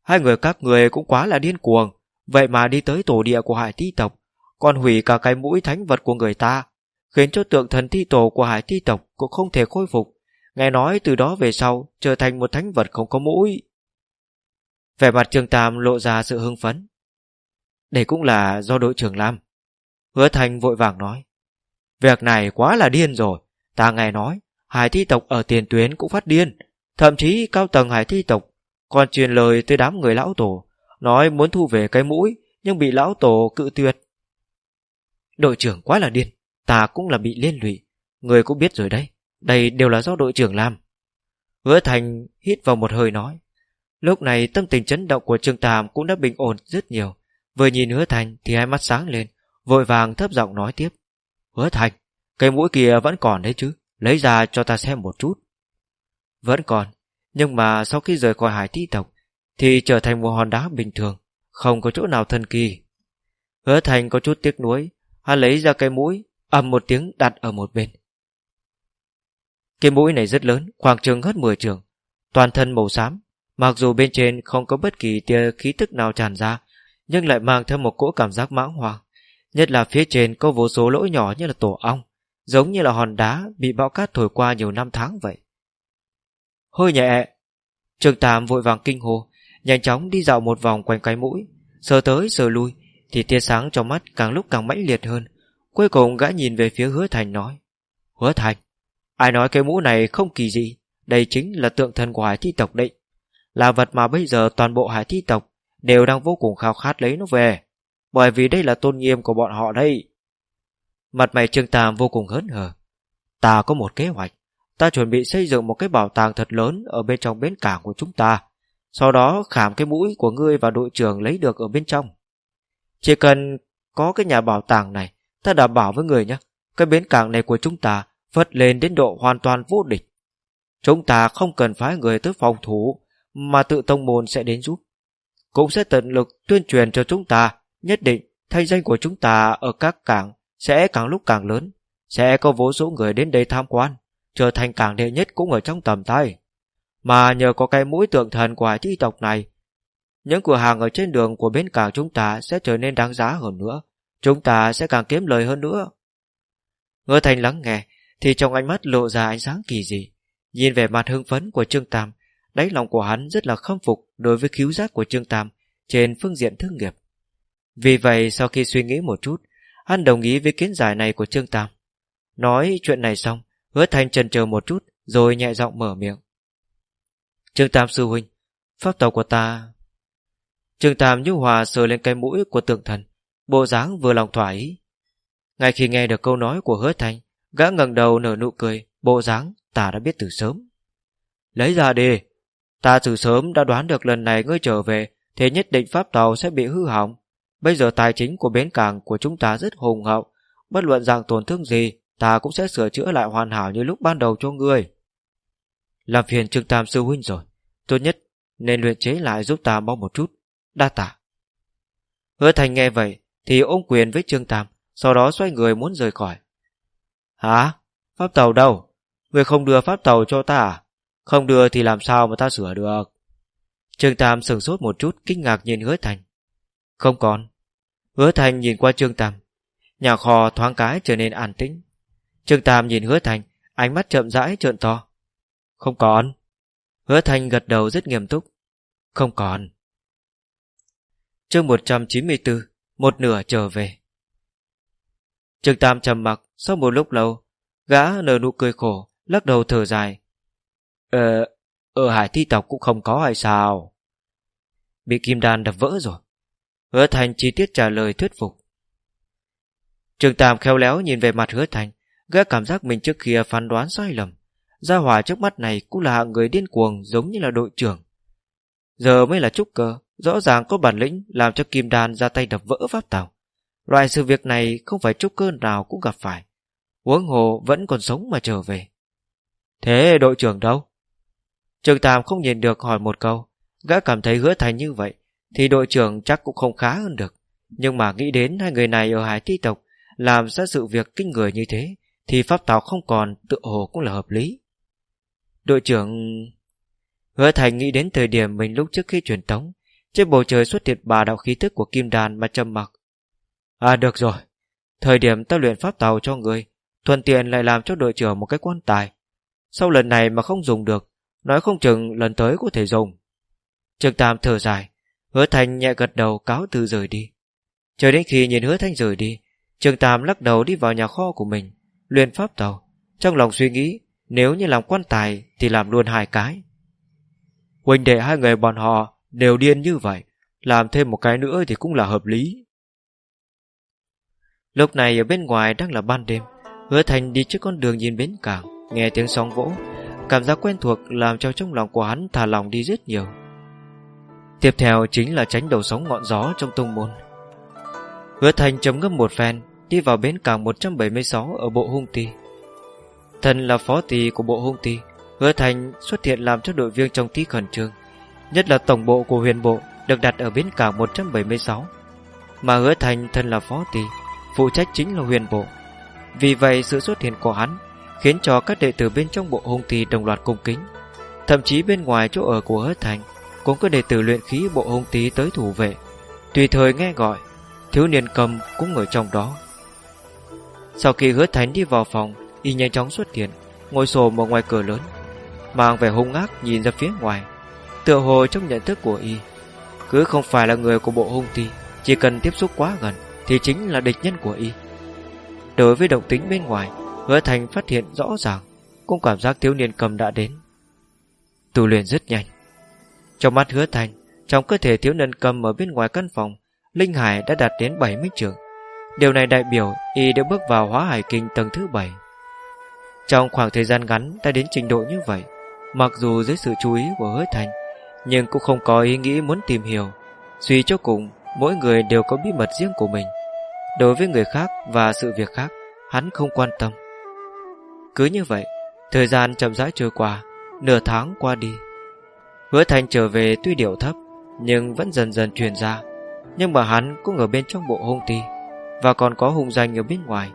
Hai người các người cũng quá là điên cuồng. Vậy mà đi tới tổ địa của hải ti tộc, Còn hủy cả cái mũi thánh vật của người ta, Khiến cho tượng thần thi tổ của hải ti tộc Cũng không thể khôi phục. Nghe nói từ đó về sau, Trở thành một thánh vật không có mũi. Vẻ mặt Trương Tam lộ ra sự hưng phấn. Đây cũng là do đội trưởng làm. Hứa Thành vội vàng nói. Việc này quá là điên rồi. Ta nghe nói, Hải thi tộc ở tiền tuyến cũng phát điên. Thậm chí cao tầng hải thi tộc Còn truyền lời tới đám người lão tổ, Nói muốn thu về cái mũi, Nhưng bị lão tổ cự tuyệt. Đội trưởng quá là điên. Ta cũng là bị liên lụy. Người cũng biết rồi đấy. Đây đều là do đội trưởng làm. Hứa Thành hít vào một hơi nói. Lúc này tâm tình chấn động của Trương Tam Cũng đã bình ổn rất nhiều. Vừa nhìn Hứa Thành thì hai mắt sáng lên, Vội vàng thấp giọng nói tiếp. Hứa Thành Cây mũi kia vẫn còn đấy chứ? Lấy ra cho ta xem một chút. Vẫn còn, Nhưng mà sau khi rời khỏi hải thi tộc Thì trở thành một hòn đá bình thường, Không có chỗ nào thần kỳ. Hứa Thành có chút tiếc nuối, Hắn lấy ra cây mũi, ầm một tiếng đặt ở một bên. Cây mũi này rất lớn, Khoảng trường hết 10 trường, Toàn thân màu xám Mặc dù bên trên không có bất kỳ tia khí tức nào tràn ra, Nhưng lại mang theo một cỗ cảm giác mãng hoàng. Nhất là phía trên có vô số lỗ nhỏ như là tổ ong, Giống như là hòn đá Bị bão cát thổi qua nhiều năm tháng vậy. Hơi nhẹ, Trường Tam vội vàng kinh hồ Nhanh chóng đi dạo một vòng quanh cái mũi. Sờ tới sờ lui, Thì tia sáng trong mắt càng lúc càng mãnh liệt hơn. Cuối cùng gã nhìn về phía hứa thành nói, Hứa thành, Ai nói cái mũ này không kỳ gì Đây chính là tượng thần của hải thi tộc định là vật mà bây giờ toàn bộ hải thi tộc Đều đang vô cùng khao khát lấy nó về. Bởi vì đây là tôn nghiêm của bọn họ đây. Mặt mày Trương Tam vô cùng hớn hở. Ta có một kế hoạch. Ta chuẩn bị xây dựng một cái bảo tàng thật lớn Ở bên trong bến cảng của chúng ta. Sau đó khảm cái mũi của ngươi và đội trưởng lấy được ở bên trong. Chỉ cần có cái nhà bảo tàng này, Ta đảm bảo với người nhé. Cái bến cảng này của chúng ta Vất lên đến độ hoàn toàn vô địch. Chúng ta không cần phái người tới phòng thủ. Mà tự tông môn sẽ đến giúp. Cũng sẽ tận lực tuyên truyền cho chúng ta, Nhất định thanh danh của chúng ta Ở các cảng sẽ càng lúc càng lớn, Sẽ có vô số người đến đây tham quan, Trở thành cảng đệ nhất cũng ở trong tầm tay. Mà nhờ có cái mũi tượng thần của hải thi tộc này, Những cửa hàng ở trên đường của bến cảng chúng ta Sẽ trở nên đáng giá hơn nữa, Chúng ta sẽ càng kiếm lời hơn nữa. Ngơ thành lắng nghe, Thì trong ánh mắt lộ ra ánh sáng kỳ dị, Nhìn vẻ mặt hưng phấn của Trương Tam Đáy lòng của hắn rất là khâm phục Đối với cứu giác của Trương Tam Trên phương diện thương nghiệp. Vì vậy, sau khi suy nghĩ một chút, Hắn đồng ý với kiến giải này của Trương Tam. Nói chuyện này xong, Hứa Thành trần chờ một chút, Rồi nhẹ giọng mở miệng. Trương Tam sư huynh, Pháp tàu của ta. Trương Tam nhu hòa sờ lên cái mũi của tượng thần, Bộ dáng vừa lòng thỏa ý. Ngay khi nghe được câu nói của hứa Thành Gã ngẩng đầu nở nụ cười, Bộ dáng ta đã biết từ sớm. Lấy ra đi. Ta từ sớm đã đoán được lần này ngươi trở về, Thế nhất định pháp tàu sẽ bị hư hỏng. Bây giờ tài chính của bến cảng của chúng ta rất hùng hậu. Bất luận rằng tổn thương gì, Ta cũng sẽ sửa chữa lại hoàn hảo như lúc ban đầu cho ngươi. Làm phiền Trương Tam sư huynh rồi. Tốt nhất nên luyện chế lại giúp ta mong một chút. Đa tả Hứa Thành nghe vậy Thì ôm quyền với Trương Tam, Sau đó xoay người muốn rời khỏi. Hả? Pháp tàu đâu? Người không đưa pháp tàu cho ta à? Không đưa thì làm sao mà ta sửa được? Trương Tam sửng sốt một chút, Kinh ngạc nhìn hứa Thành. Không còn. Hứa Thành nhìn qua Trương Tam. Nhà kho thoáng cái trở nên an tĩnh. Trương Tam nhìn hứa Thành, Ánh mắt chậm rãi trợn to. Không còn. Hứa Thành gật đầu rất nghiêm túc. Không còn. Chương 194 Một nửa trở về. Trương Tam trầm mặc, Sau một lúc lâu, Gã nở nụ cười khổ, Lắc đầu thở dài. Ờ Ở hải thi tộc cũng không có hay sao Bị kim đan đập vỡ rồi Hứa Thành chi tiết trả lời thuyết phục. Trường Tam khéo léo nhìn về mặt Hứa Thành, gã cảm giác mình trước kia phán đoán sai lầm. Gia hỏa trước mắt này cũng là hạng người điên cuồng giống như là đội trưởng. Giờ mới là trúc cơ, rõ ràng có bản lĩnh làm cho kim đan ra tay đập vỡ pháp tàu. Loại sự việc này không phải trúc cơ nào cũng gặp phải. Huống hồ vẫn còn sống mà trở về. Thế đội trưởng đâu? Trường Tam không nhìn được hỏi một câu. Gã cảm thấy hứa thành như vậy, thì đội trưởng chắc cũng không khá hơn được. Nhưng mà nghĩ đến hai người này ở hải thi tộc làm ra sự việc kinh người như thế, thì pháp tào không còn tự hồ cũng là hợp lý. Đội trưởng... Hứa Thành nghĩ đến thời điểm mình lúc trước khi truyền tống, trên bầu trời xuất hiện bà đạo khí thức của kim đàn mà trầm mặc. À được rồi, thời điểm ta luyện pháp tàu cho người, thuận tiện lại làm cho đội trưởng một cái quan tài. Sau lần này mà không dùng được, nói không chừng lần tới có thể dùng. Trương Tam thở dài, hứa thanh nhẹ gật đầu cáo từ rời đi. Chờ đến khi nhìn hứa Thanh rời đi, Trương Tam lắc đầu đi vào nhà kho của mình, luyện pháp tàu, trong lòng suy nghĩ nếu như làm quan tài thì làm luôn hai cái. Huynh đệ hai người bọn họ đều điên như vậy, làm thêm một cái nữa thì cũng là hợp lý. Lúc này ở bên ngoài đang là ban đêm, hứa thành đi trước con đường nhìn bến cảng, nghe tiếng sóng vỗ, cảm giác quen thuộc làm cho trong lòng của hắn thả lòng đi rất nhiều. Tiếp theo chính là tránh đầu sóng ngọn gió trong tung môn. Hứa thành chấm ngâm một phen, đi vào bến cảng 176 ở bộ hung ti. Thần là phó tỳ của bộ hung ti Hứa Thành xuất hiện làm cho đội viên trong tí khẩn trương Nhất là tổng bộ của huyền bộ Được đặt ở bến cảng 176 Mà hứa Thành thân là phó tỳ Phụ trách chính là huyền bộ Vì vậy sự xuất hiện của hắn Khiến cho các đệ tử bên trong bộ hung thi đồng loạt cung kính. Thậm chí bên ngoài chỗ ở của hứa Thành Cũng có đệ tử luyện khí bộ hung tí tới thủ vệ. Tùy thời nghe gọi, Thiếu niên cầm cũng ở trong đó. Sau khi hứa Thành đi vào phòng, Y nhanh chóng xuất hiện, Ngồi xồm ở ngoài cửa lớn, Mang vẻ hung ác nhìn ra phía ngoài. Tựa hồ trong nhận thức của Y, Cứ không phải là người của bộ hung ti Chỉ cần tiếp xúc quá gần Thì chính là địch nhân của Y. Đối với động tính bên ngoài Hứa Thành phát hiện rõ ràng, Cũng cảm giác thiếu niên cầm đã đến. Tu luyện rất nhanh. Trong mắt hứa Thành, Trong cơ thể thiếu niên cầm ở bên ngoài căn phòng, Linh Hải đã đạt đến 70 trường. Điều này đại biểu Y đã bước vào hóa hải kinh tầng thứ 7 trong khoảng thời gian ngắn đã đến trình độ như vậy, Mặc dù dưới sự chú ý của hứa thành, Nhưng cũng không có ý nghĩ muốn tìm hiểu, Suy cho cùng, Mỗi người đều có bí mật riêng của mình. Đối với người khác và sự việc khác, Hắn không quan tâm. Cứ như vậy, Thời gian chậm rãi trôi qua, Nửa tháng qua đi. Hứa thành trở về tuy điệu thấp, Nhưng vẫn dần dần truyền ra. Nhưng mà hắn cũng ở bên trong bộ hung ti Và còn có hung danh ở bên ngoài.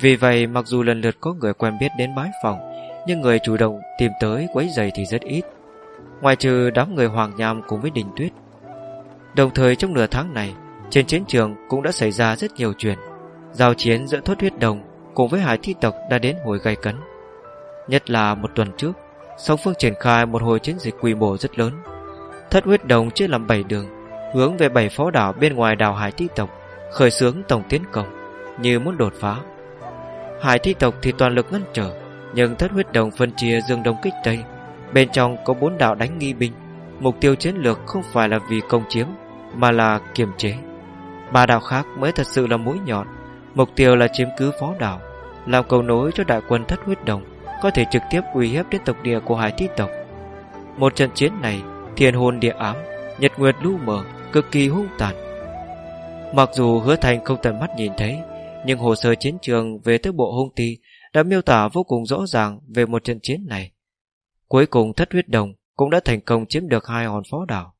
Vì vậy, mặc dù lần lượt có người quen biết đến bái phòng, Nhưng người chủ động tìm tới quấy giày thì rất ít. Ngoài trừ đám người Hoàng Nham cùng với Đình Tuyết. Đồng thời trong nửa tháng này, Trên chiến trường cũng đã xảy ra rất nhiều chuyện. Giao chiến giữa thốt huyết đồng Cùng với hải thi tộc đã đến hồi gay cấn. Nhất là một tuần trước, Song phương triển khai một hồi chiến dịch quy mô rất lớn. Thất huyết đồng chia làm 7 đường, Hướng về 7 phó đảo bên ngoài đảo hải thi tộc, Khởi xướng tổng tiến công, Như muốn đột phá. Hải thi tộc thì toàn lực ngăn trở, Nhưng thất huyết đồng phân chia dương đông kích tây. Bên trong có bốn đạo đánh nghi binh, Mục tiêu chiến lược không phải là vì công chiếm, Mà là kiềm chế. Ba đạo khác mới thật sự là mũi nhọn, Mục tiêu là chiếm cứ phó đảo. Làm cầu nối cho đại quân thất huyết đồng Có thể trực tiếp uy hiếp đến tộc địa của hải thi tộc Một trận chiến này Thiên hồn địa ám Nhật nguyệt lu mờ Cực kỳ hung tàn Mặc dù hứa thành không tận mắt nhìn thấy nhưng hồ sơ chiến trường về tới bộ hung ti đã miêu tả vô cùng rõ ràng về một trận chiến này. Cuối cùng thất huyết đồng cũng đã thành công chiếm được hai hòn phó đảo.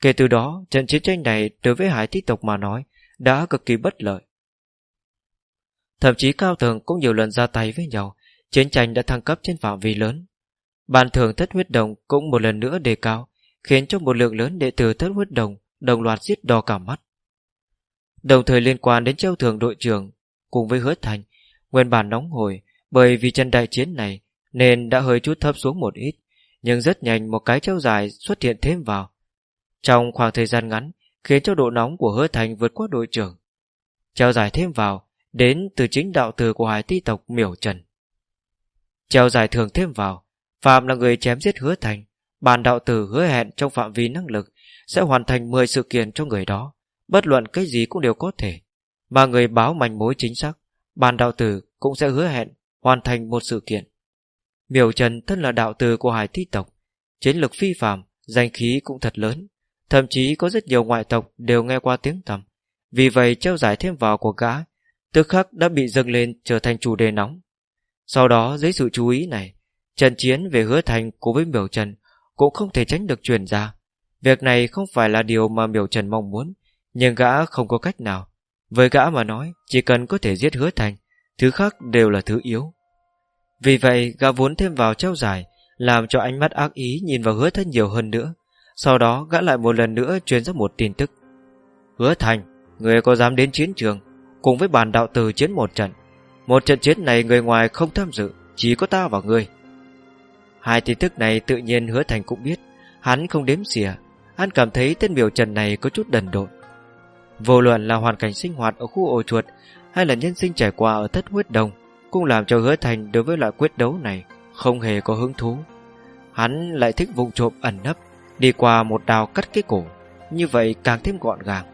Kể từ đó, trận chiến tranh này đối với hải thi tộc mà nói đã cực kỳ bất lợi. Thậm chí cao tầng cũng nhiều lần ra tay với nhau, chiến tranh đã thăng cấp trên phạm vi lớn. Bàn thường thất huyết đồng cũng một lần nữa đề cao, khiến cho một lượng lớn đệ tử thất huyết đồng đồng loạt giết đo cả mắt. Đồng thời liên quan đến treo thường đội trưởng cùng với hứa thành, nguyên bản nóng hồi bởi vì trận đại chiến này nên đã hơi chút thấp xuống một ít, nhưng rất nhanh một cái treo dài xuất hiện thêm vào. Trong khoảng thời gian ngắn, khiến cho độ nóng của hứa thành vượt qua đội trưởng. Treo dài thêm vào, đến từ chính đạo từ của hải ti tộc miểu trần. Treo giải thường thêm vào, Phạm là người chém giết hứa thành, bàn đạo tử hứa hẹn trong phạm vi năng lực sẽ hoàn thành 10 sự kiện cho người đó Bất luận cái gì cũng đều có thể. Mà người báo manh mối chính xác Bàn đạo tử cũng sẽ hứa hẹn Hoàn thành một sự kiện. Miểu Trần thân là đạo tử của hải thi tộc Chiến lực phi phạm Danh khí cũng thật lớn Thậm chí có rất nhiều ngoại tộc đều nghe qua tiếng tầm Vì vậy treo giải thêm vào của gã Tức khắc đã bị dâng lên trở thành chủ đề nóng. Sau đó, dưới sự chú ý này Trận chiến về hứa thành cùng với miểu trần Cũng không thể tránh được truyền ra. Việc này không phải là điều mà miểu trần mong muốn, Nhưng gã không có cách nào. Với gã mà nói, Chỉ cần có thể giết hứa thành, Thứ khác đều là thứ yếu. Vì vậy, gã vốn thêm vào treo giải Làm cho ánh mắt ác ý nhìn vào hứa thành nhiều hơn nữa. Sau đó, gã lại một lần nữa truyền ra một tin tức. Hứa thành, Người có dám đến chiến trường Cùng với bàn đạo tử chiến một trận. Một trận chiến này người ngoài không tham dự, Chỉ có ta và ngươi. Hai tin tức này tự nhiên hứa thành cũng biết, Hắn không đếm xỉa. Hắn cảm thấy tên biểu trần này có chút đần độn. Vô luận là hoàn cảnh sinh hoạt ở khu ổ chuột, Hay là nhân sinh trải qua ở thất huyết đồng, Cũng làm cho hứa thành đối với loại quyết đấu này Không hề có hứng thú. Hắn lại thích vùng trộm ẩn nấp, Đi qua một đào cắt cái cổ, Như vậy càng thêm gọn gàng.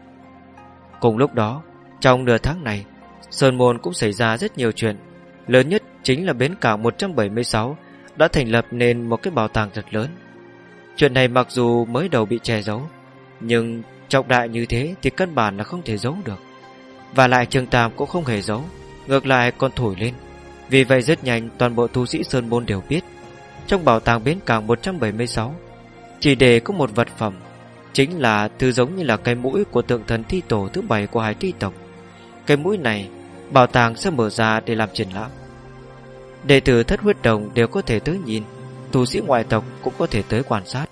Cùng lúc đó trong nửa tháng này Sơn Môn cũng xảy ra rất nhiều chuyện Lớn nhất chính là bến cảng 176 đã thành lập nên một cái bảo tàng thật lớn. Chuyện này mặc dù mới đầu bị che giấu, nhưng trọng đại như thế thì căn bản là không thể giấu được. Và lại trường Tam cũng không hề giấu, ngược lại còn thổi lên. Vì vậy rất nhanh toàn bộ tu sĩ Sơn Môn đều biết, trong bảo tàng bến cảng 176, chỉ để có một vật phẩm, chính là thứ giống như là cái mũi của tượng thần thi tổ thứ bảy của hải thi tộc. Cái mũi này, bảo tàng sẽ mở ra để làm triển lãm. Đệ tử thất huyết đồng đều có thể tới nhìn Tu sĩ ngoại tộc cũng có thể tới quan sát.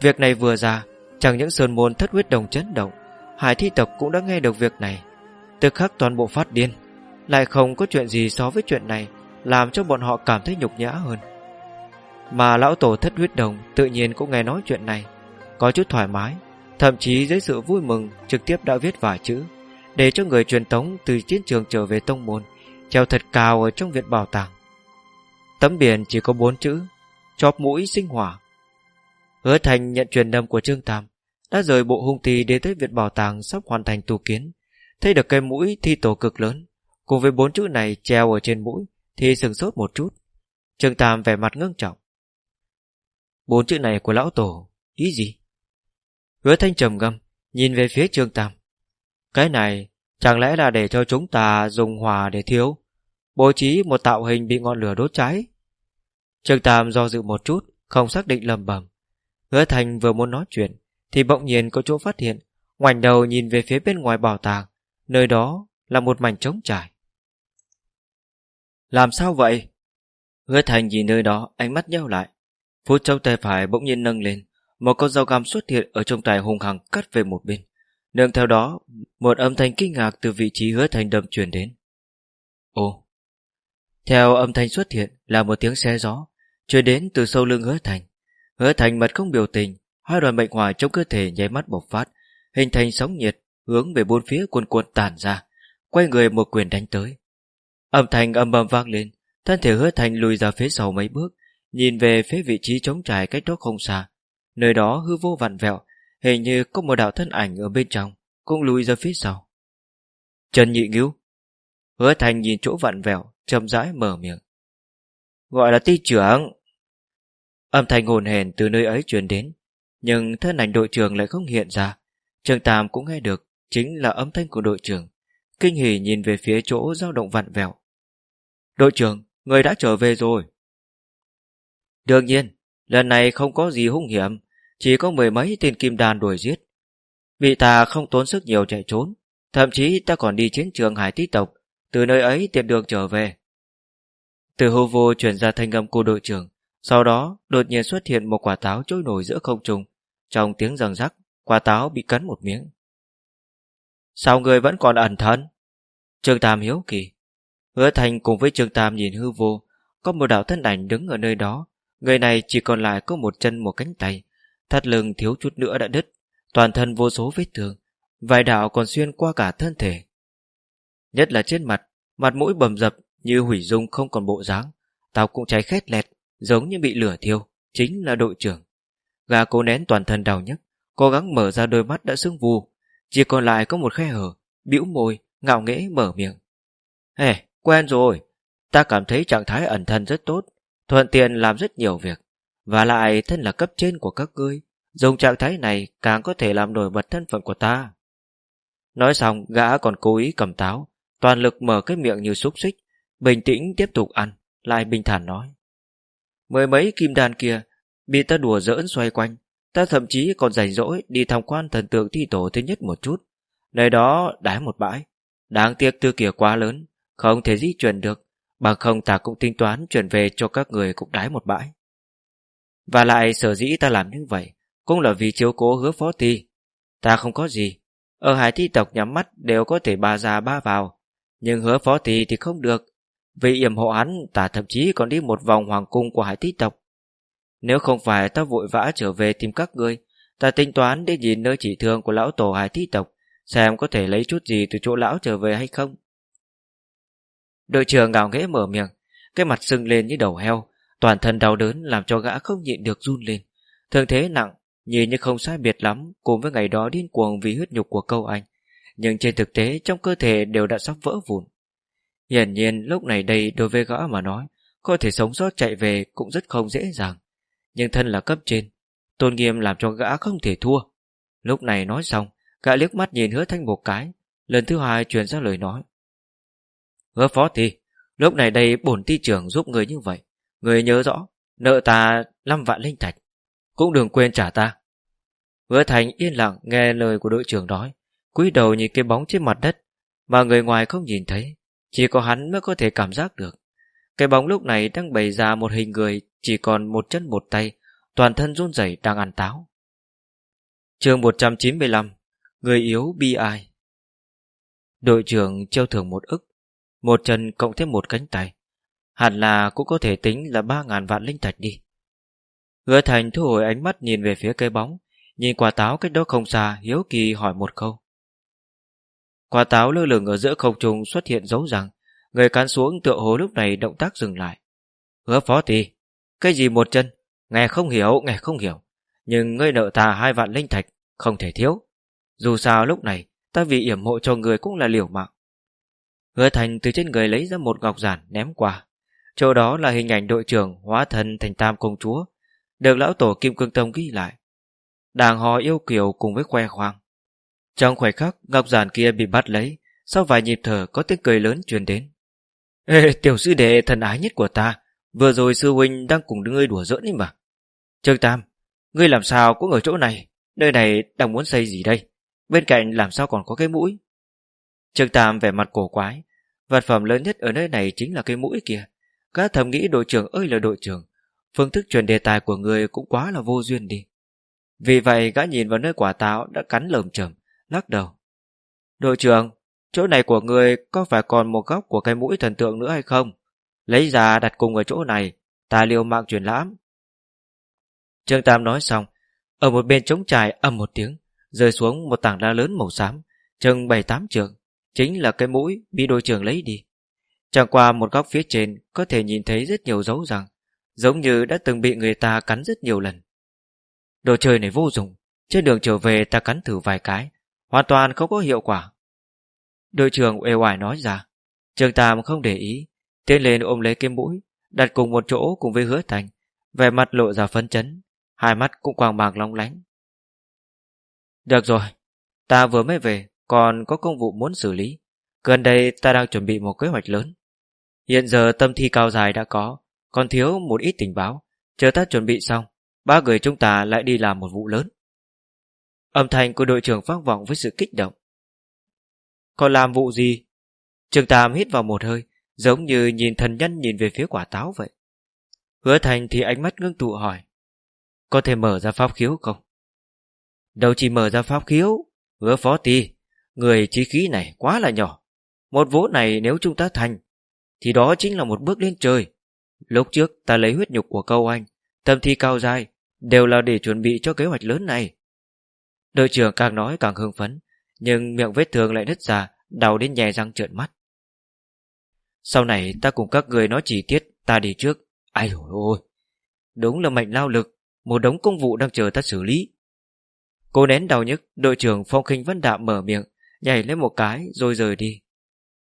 Việc này vừa ra Chẳng những sơn môn thất huyết đồng chấn động Hải thi tộc cũng đã nghe được việc này. Tức khắc toàn bộ phát điên Lại không có chuyện gì so với chuyện này Làm cho bọn họ cảm thấy nhục nhã hơn. Mà lão tổ thất huyết đồng Tự nhiên cũng nghe nói chuyện này Có chút thoải mái Thậm chí dưới sự vui mừng Trực tiếp đã viết vài chữ. Để cho người truyền tống từ chiến trường trở về tông môn treo thật cao ở trong viện bảo tàng. Tấm biển chỉ có bốn chữ, chóp mũi sinh hỏa. Hứa Thành nhận truyền âm của Trương Tam, đã rời bộ hung tì đến tới viện bảo tàng sắp hoàn thành tu kiến. Thấy được cây mũi thi tổ cực lớn, cùng với bốn chữ này treo ở trên mũi, thì sừng sốt một chút. Trương Tam vẻ mặt ngưng trọng. Bốn chữ này của lão tổ, ý gì? Hứa Thanh trầm ngâm, nhìn về phía Trương Tam. Cái này, chẳng lẽ là để cho chúng ta dùng hỏa để thiếu? Bố trí một tạo hình bị ngọn lửa đốt cháy. Trương Tam do dự một chút Không xác định lầm bầm Hứa Thành vừa muốn nói chuyện Thì bỗng nhiên có chỗ phát hiện Ngoảnh đầu nhìn về phía bên ngoài bảo tàng Nơi đó là một mảnh trống trải. Làm sao vậy? Hứa Thành nhìn nơi đó Ánh mắt nheo lại. Phút trong tay phải bỗng nhiên nâng lên Một con dao găm xuất hiện ở trong tài hùng hằng cắt về một bên. Nương theo đó Một âm thanh kinh ngạc từ vị trí hứa thành đâm truyền đến Ồ theo âm thanh xuất hiện là một tiếng xe gió, truyền đến từ sâu lưng hứa thành. Hứa thành mặt không biểu tình, hai đoàn bệnh hỏa trong cơ thể nháy mắt bộc phát, hình thành sóng nhiệt, hướng về bốn phía cuồn cuộn tản ra, quay người một quyền đánh tới. Âm thanh âm ầm vang lên, thân thể hứa thành lùi ra phía sau mấy bước, nhìn về phía vị trí trống trải cách đó không xa. Nơi đó hư vô vặn vẹo, hình như có một đạo thân ảnh ở bên trong, cũng lùi ra phía sau. Trần nhị nghiêu Hứa thành nhìn chỗ vặn vẹo, chậm rãi mở miệng. Gọi là ti trưởng. Âm thanh hồn hển từ nơi ấy truyền đến, nhưng thân ảnh đội trưởng lại không hiện ra. Trường Tam cũng nghe được, chính là âm thanh của đội trưởng. Kinh hỉ nhìn về phía chỗ dao động vặn vẹo. Đội trưởng, người đã trở về rồi. Đương nhiên, lần này không có gì hung hiểm, chỉ có mười mấy tên kim đan đuổi giết. Bị ta không tốn sức nhiều chạy trốn, thậm chí ta còn đi chiến trường hải tí tộc từ nơi ấy tiện đường trở về. Từ hô vô chuyển ra thanh âm cô đội trưởng, sau đó đột nhiên xuất hiện một quả táo trôi nổi giữa không trung. Trong tiếng răng rắc, quả táo bị cắn một miếng. Sao người vẫn còn ẩn thân? Trương Tam hiếu kỳ. Hứa Thành cùng với Trương Tam nhìn hư vô, có một đạo thân ảnh đứng ở nơi đó. Người này chỉ còn lại có một chân một cánh tay, thắt lưng thiếu chút nữa đã đứt, toàn thân vô số vết thương, vài đạo còn xuyên qua cả thân thể. Nhất là trên mặt Mặt mũi bầm dập như hủy dung không còn bộ dáng Tao cũng cháy khét lẹt Giống như bị lửa thiêu Chính là đội trưởng. Gà cố nén toàn thân đau nhức Cố gắng mở ra đôi mắt đã sưng vù Chỉ còn lại có một khe hở bĩu môi, ngạo nghễ mở miệng. Ê, hey, quen rồi Ta cảm thấy trạng thái ẩn thân rất tốt Thuận tiện làm rất nhiều việc. Và lại thân là cấp trên của các ngươi, Dùng trạng thái này càng có thể làm nổi bật thân phận của ta. Nói xong, gã còn cố ý cầm táo, Toàn lực mở cái miệng như xúc xích, Bình tĩnh tiếp tục ăn, Lại bình thản nói. Mười mấy kim đàn kia, Bị ta đùa giỡn xoay quanh, Ta thậm chí còn rảnh rỗi đi tham quan thần tượng thi tổ thứ nhất một chút. Nơi đó đái một bãi, Đáng tiếc tư kia quá lớn, Không thể di chuyển được, Bằng không ta cũng tính toán chuyển về cho các người cũng đái một bãi. Và lại sở dĩ ta làm như vậy Cũng là vì chiếu cố hứa phó ti. Ta không có gì. Ở hải thi tộc nhắm mắt đều có thể ba ra ba vào. Nhưng hứa phó ti thì không được. Vì yểm hộ hắn, Ta thậm chí còn đi một vòng hoàng cung của hải thi tộc. Nếu không phải ta vội vã trở về tìm các người Ta tính toán để nhìn nơi chỉ thương của lão tổ hải thi tộc, Xem có thể lấy chút gì từ chỗ lão trở về hay không. Đội trưởng ngào nghễ mở miệng, Cái mặt sưng lên như đầu heo Toàn thân đau đớn làm cho gã không nhịn được run lên. Thương thế nặng, Nhìn như không sai biệt lắm, Cùng với ngày đó điên cuồng vì huyết nhục của câu anh. Nhưng trên thực tế, trong cơ thể đều đã sắp vỡ vụn. Hiển nhiên, lúc này đây, đối với gã mà nói, Có thể sống sót chạy về cũng rất không dễ dàng. Nhưng thân là cấp trên, Tôn nghiêm làm cho gã không thể thua. Lúc này nói xong, Gã liếc mắt nhìn hứa thanh một cái, Lần thứ hai truyền ra lời nói. Hứa phó thì Lúc này đây bổn ti trưởng giúp người như vậy Người nhớ rõ, Nợ ta 5 vạn linh thạch, Cũng đừng quên trả ta. Hứa thành yên lặng nghe lời của đội trưởng nói, cúi đầu nhìn cái bóng trên mặt đất, Mà người ngoài không nhìn thấy, Chỉ có hắn mới có thể cảm giác được. Cái bóng lúc này đang bày ra một hình người, Chỉ còn một chân một tay, Toàn thân run rẩy đang ăn táo. Chương 195 Người yếu bi ai? Đội trưởng treo thưởng một ức, Một chân cộng thêm một cánh tay. Hẳn là cũng có thể tính là ba ngàn vạn linh thạch đi. Hứa thành thu hồi ánh mắt nhìn về phía cây bóng Nhìn quả táo cách đó không xa Hiếu kỳ hỏi một câu. Quả táo lơ lửng ở giữa không trung xuất hiện dấu rằng Người cán xuống tựa hồ lúc này động tác dừng lại. Hứa phó tì Cái gì một chân? Nghe không hiểu, nghe không hiểu. Nhưng ngươi nợ ta hai vạn linh thạch Không thể thiếu. Dù sao lúc này Ta vì yểm hộ cho người cũng là liều mạng. Hứa thành từ trên người lấy ra một ngọc giản ném qua. Chỗ đó là hình ảnh đội trưởng Hóa thân thành tam công chúa, Được lão tổ Kim Cương Tông ghi lại. Đàng hò yêu kiều cùng với khoe khoang. Trong khoảnh khắc, Ngọc giản kia bị bắt lấy, Sau vài nhịp thở có tiếng cười lớn truyền đến. Ê, tiểu sư đệ thần ái nhất của ta, Vừa rồi sư huynh đang cùng ngươi đùa giỡn đi mà. Trương Tam, Ngươi làm sao cũng ở chỗ này, Nơi này đang muốn xây gì đây? Bên cạnh làm sao còn có cái mũi? Trương Tam vẻ mặt cổ quái, Vật phẩm lớn nhất ở nơi này chính là cái mũi kia. Các thầm nghĩ đội trưởng ơi là đội trưởng. Phương thức truyền đề tài của người cũng quá là vô duyên đi. Vì vậy gã nhìn vào nơi quả táo đã cắn lởm chởm Lắc đầu. Đội trưởng Chỗ này của người có phải còn một góc của cái mũi thần tượng nữa hay không? Lấy ra đặt cùng ở chỗ này Tài liệu mạng truyền lãm. Trương Tam nói xong Ở một bên trống trải ầm một tiếng rơi xuống một tảng đá lớn màu xám, chừng bảy tám trường, chính là cái mũi bị đội trưởng lấy đi. Chẳng qua một góc phía trên có thể nhìn thấy rất nhiều dấu rằng, giống như đã từng bị người ta cắn rất nhiều lần. Đồ chơi này vô dụng, trên đường trở về ta cắn thử vài cái, hoàn toàn không có hiệu quả. Đội trưởng ê oải nói ra, trường Tam không để ý, tiến lên ôm lấy cái mũi, đặt cùng một chỗ cùng với hứa thành, vẻ mặt lộ ra phấn chấn, hai mắt cũng quang bạc long lánh. Được rồi, ta vừa mới về, còn có công vụ muốn xử lý. Gần đây ta đang chuẩn bị một kế hoạch lớn. Hiện giờ tâm thi cao dài đã có, còn thiếu một ít tình báo. Chờ ta chuẩn bị xong, ba người chúng ta lại đi làm một vụ lớn. Âm thanh của đội trưởng vang vọng với sự kích động. Còn làm vụ gì? Trường Tam hít vào một hơi, giống như nhìn thần nhân nhìn về phía quả táo vậy. Hứa thành thì ánh mắt ngưng tụ hỏi. Có thể mở ra pháp khiếu không? Đâu chỉ mở ra pháp khiếu Hứa phó ti Người trí khí này quá là nhỏ Một vố này nếu chúng ta thành thì đó chính là một bước lên trời. Lúc trước ta lấy huyết nhục của câu anh, Tâm thi cao dài Đều là để chuẩn bị cho kế hoạch lớn này. Đội trưởng càng nói càng hưng phấn, Nhưng miệng vết thương lại nứt ra, Đau đến nhè răng trợn mắt. Sau này ta cùng các người nói chi tiết, Ta đi trước. Ai ôi ôi. Đúng là mệnh lao lực, Một đống công vụ đang chờ ta xử lý. Cô nén đau nhức, Đội trưởng Phong khinh Vân Đạm mở miệng, Nhảy lên một cái, rồi rời đi.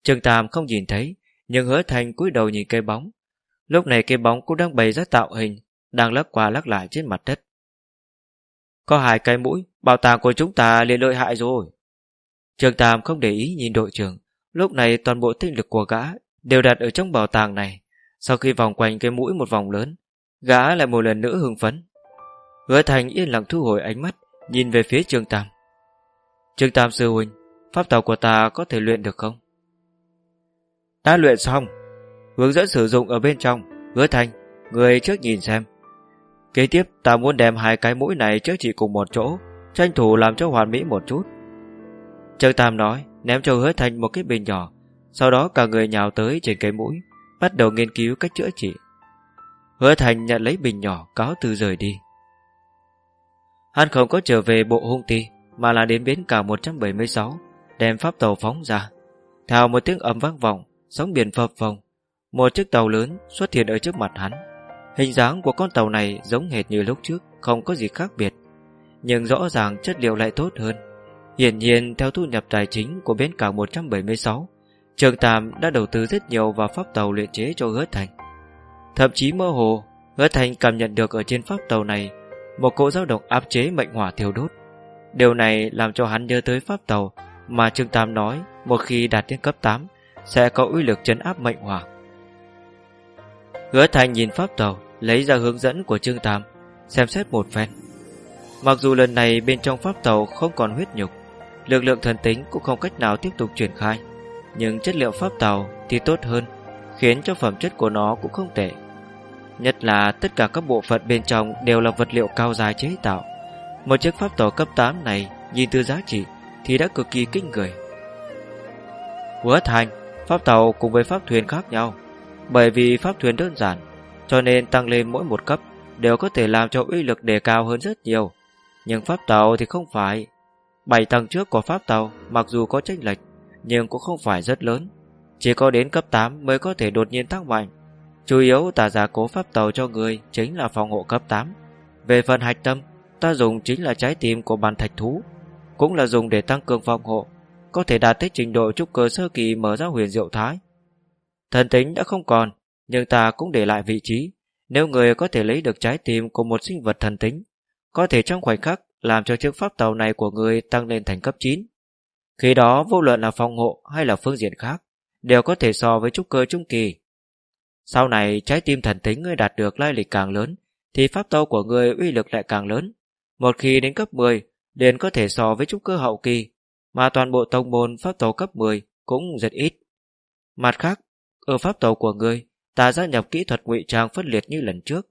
Trương Tam không nhìn thấy nhưng hứa thành cúi đầu nhìn cây bóng. Lúc này cây bóng cũng đang bày ra tạo hình, Đang lắc qua lắc lại trên mặt đất. Có hai cái mũi, Bảo tàng của chúng ta liền lợi hại rồi. Trường Tam không để ý nhìn đội trưởng, Lúc này toàn bộ tinh lực của gã Đều đặt ở trong bảo tàng này. Sau khi vòng quanh cái mũi một vòng lớn, Gã lại một lần nữa hưng phấn. Hứa thành yên lặng thu hồi ánh mắt, Nhìn về phía Trường Tam. Trường Tam sư huynh, Pháp tàu của ta có thể luyện được không? Đã luyện xong, Hướng dẫn sử dụng ở bên trong, Hứa thành, Người trước nhìn xem. Kế tiếp, ta muốn đem hai cái mũi này trước chỉ cùng một chỗ, Tranh thủ làm cho hoàn mỹ một chút. Trương Tam nói, Ném cho hứa thành một cái bình nhỏ, Sau đó cả người nhào tới trên cái mũi, Bắt đầu nghiên cứu cách chữa trị. Hứa thành nhận lấy bình nhỏ, Cáo từ rời đi. Hắn không có trở về bộ hung ti, Mà là đến bến cả 176 Đem pháp tàu phóng ra. Theo một tiếng ầm vang vọng Sóng biển phập phồng. Một chiếc tàu lớn xuất hiện ở trước mặt hắn. Hình dáng của con tàu này giống hệt như lúc trước, Không có gì khác biệt. Nhưng rõ ràng chất liệu lại tốt hơn. Hiển nhiên, theo thu nhập tài chính của bến cảng 176 Trường Tam đã đầu tư rất nhiều vào pháp tàu luyện chế cho hứa thành. Thậm chí mơ hồ, Hứa thành cảm nhận được ở trên pháp tàu này Một cỗ dao động áp chế mệnh hỏa thiêu đốt. Điều này làm cho hắn nhớ tới pháp tàu Mà Trương Tam nói Một khi đạt đến cấp 8 sẽ có uy lực chấn áp mệnh hỏa Hứa thành nhìn pháp tàu, Lấy ra hướng dẫn của Trương Tam, Xem xét một phen. Mặc dù lần này bên trong pháp tàu không còn huyết nhục, Lực lượng thần tính cũng không cách nào tiếp tục triển khai, Nhưng chất liệu pháp tàu thì tốt hơn, Khiến cho phẩm chất của nó cũng không tệ. Nhất là tất cả các bộ phận bên trong Đều là vật liệu cao dài chế tạo. Một chiếc pháp tàu cấp 8 này, Nhìn từ giá trị Thì đã cực kỳ kinh người. Hứa thành Pháp tàu cùng với pháp thuyền khác nhau. Bởi vì pháp thuyền đơn giản, Cho nên tăng lên mỗi một cấp Đều có thể làm cho uy lực đề cao hơn rất nhiều. Nhưng pháp tàu thì không phải. Bảy tầng trước của pháp tàu Mặc dù có chênh lệch, Nhưng cũng không phải rất lớn. Chỉ có đến cấp 8 mới có thể đột nhiên tăng mạnh. Chủ yếu ta giả cố pháp tàu cho người Chính là phòng hộ cấp 8 Về phần hạch tâm, Ta dùng chính là trái tim của bàn thạch thú, Cũng là dùng để tăng cường phòng hộ. Có thể đạt tới trình độ trúc cơ sơ kỳ Mở ra huyền diệu thái. Thần tính đã không còn, Nhưng ta cũng để lại vị trí. Nếu người có thể lấy được trái tim của một sinh vật thần tính, Có thể trong khoảnh khắc Làm cho chiếc pháp tàu này của người tăng lên thành cấp 9 Khi đó, vô luận là phòng hộ Hay là phương diện khác, Đều có thể so với trúc cơ trung kỳ. Sau này, trái tim thần tính ngươi đạt được lai lịch càng lớn, Thì pháp tàu của ngươi uy lực lại càng lớn. Một khi đến cấp 10 liền có thể so với trúc cơ hậu kỳ. Mà toàn bộ tông môn pháp tàu cấp 10 Cũng rất ít. Mặt khác, Ở pháp tàu của ngươi, Ta gia nhập kỹ thuật ngụy trang phân liệt như lần trước,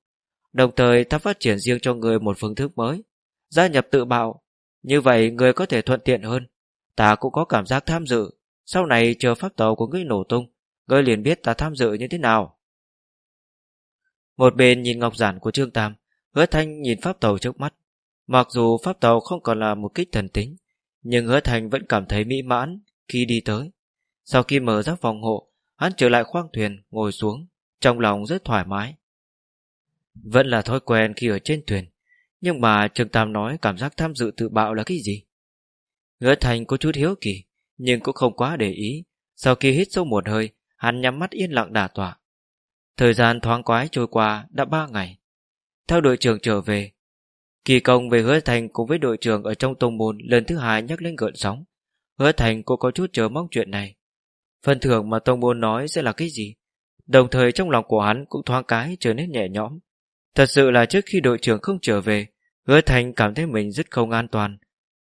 Đồng thời ta phát triển riêng cho người một phương thức mới, Gia nhập tự bạo. Như vậy người có thể thuận tiện hơn. Ta cũng có cảm giác tham dự. Sau này chờ pháp tàu của ngươi nổ tung, Ngươi liền biết ta tham dự như thế nào. Một bên nhìn ngọc giản của Trương Tam, Hứa Thanh nhìn pháp tàu trước mắt. Mặc dù pháp tàu không còn là một kích thần tính nhưng hứa Thành vẫn cảm thấy mỹ mãn Khi đi tới. Sau khi mở ra phòng hộ Hắn trở lại khoang thuyền ngồi xuống Trong lòng rất thoải mái. Vẫn là thói quen khi ở trên thuyền Nhưng mà Trường Tam nói cảm giác tham dự tự bạo là cái gì? Hứa Thành có chút hiếu kỳ Nhưng cũng không quá để ý. Sau khi hít sâu một hơi Hắn nhắm mắt yên lặng đả tỏa Thời gian thoáng quái trôi qua đã ba ngày. Theo đội trưởng trở về, kỳ công về hứa thành cùng với đội trưởng ở trong tông môn lần thứ hai nhắc lên gợn sóng. Hứa thành cũng có chút chờ mong chuyện này. Phần thưởng mà tông môn nói sẽ là cái gì? Đồng thời trong lòng của hắn cũng thoáng cái trở nên nhẹ nhõm. Thật sự là trước khi đội trưởng không trở về, hứa thành cảm thấy mình rất không an toàn.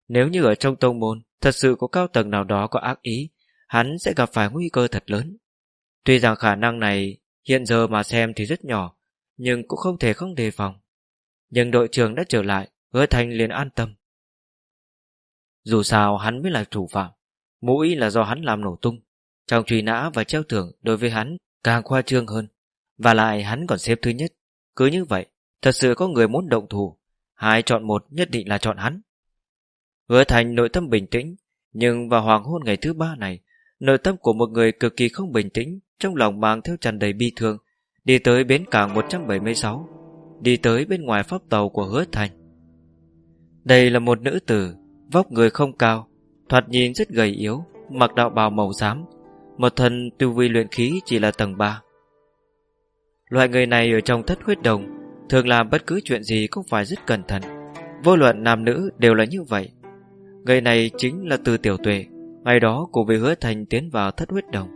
Nếu như ở trong tông môn, thật sự có cao tầng nào đó có ác ý, hắn sẽ gặp phải nguy cơ thật lớn. Tuy rằng khả năng này Hiện giờ mà xem thì rất nhỏ Nhưng cũng không thể không đề phòng nhưng đội trưởng đã trở lại, Hứa Thành liền an tâm. Dù sao hắn mới là thủ phạm Mũi là do hắn làm nổ tung. Trong truy nã và treo thưởng đối với hắn Càng khoa trương hơn. Và lại hắn còn xếp thứ nhất. Cứ như vậy, Thật sự có người muốn động thủ. Hai chọn một nhất định là chọn hắn. Hứa Thành nội tâm bình tĩnh, Nhưng vào hoàng hôn ngày thứ ba này, Nội tâm của một người cực kỳ không bình tĩnh, trong lòng mang theo tràn đầy bi thương, Đi tới bến cảng 176 Đi tới bên ngoài pháp tàu của hứa thành. Đây là một nữ tử, Vóc người không cao, Thoạt nhìn rất gầy yếu, Mặc đạo bào màu xám, Một thân tu vi luyện khí chỉ là tầng 3 Loại người này ở trong thất huyết đồng, Thường làm bất cứ chuyện gì cũng phải rất cẩn thận. Vô luận nam nữ đều là như vậy. Người này chính là từ tiểu tuệ, Ngày đó cùng với hứa thành tiến vào thất huyết đồng.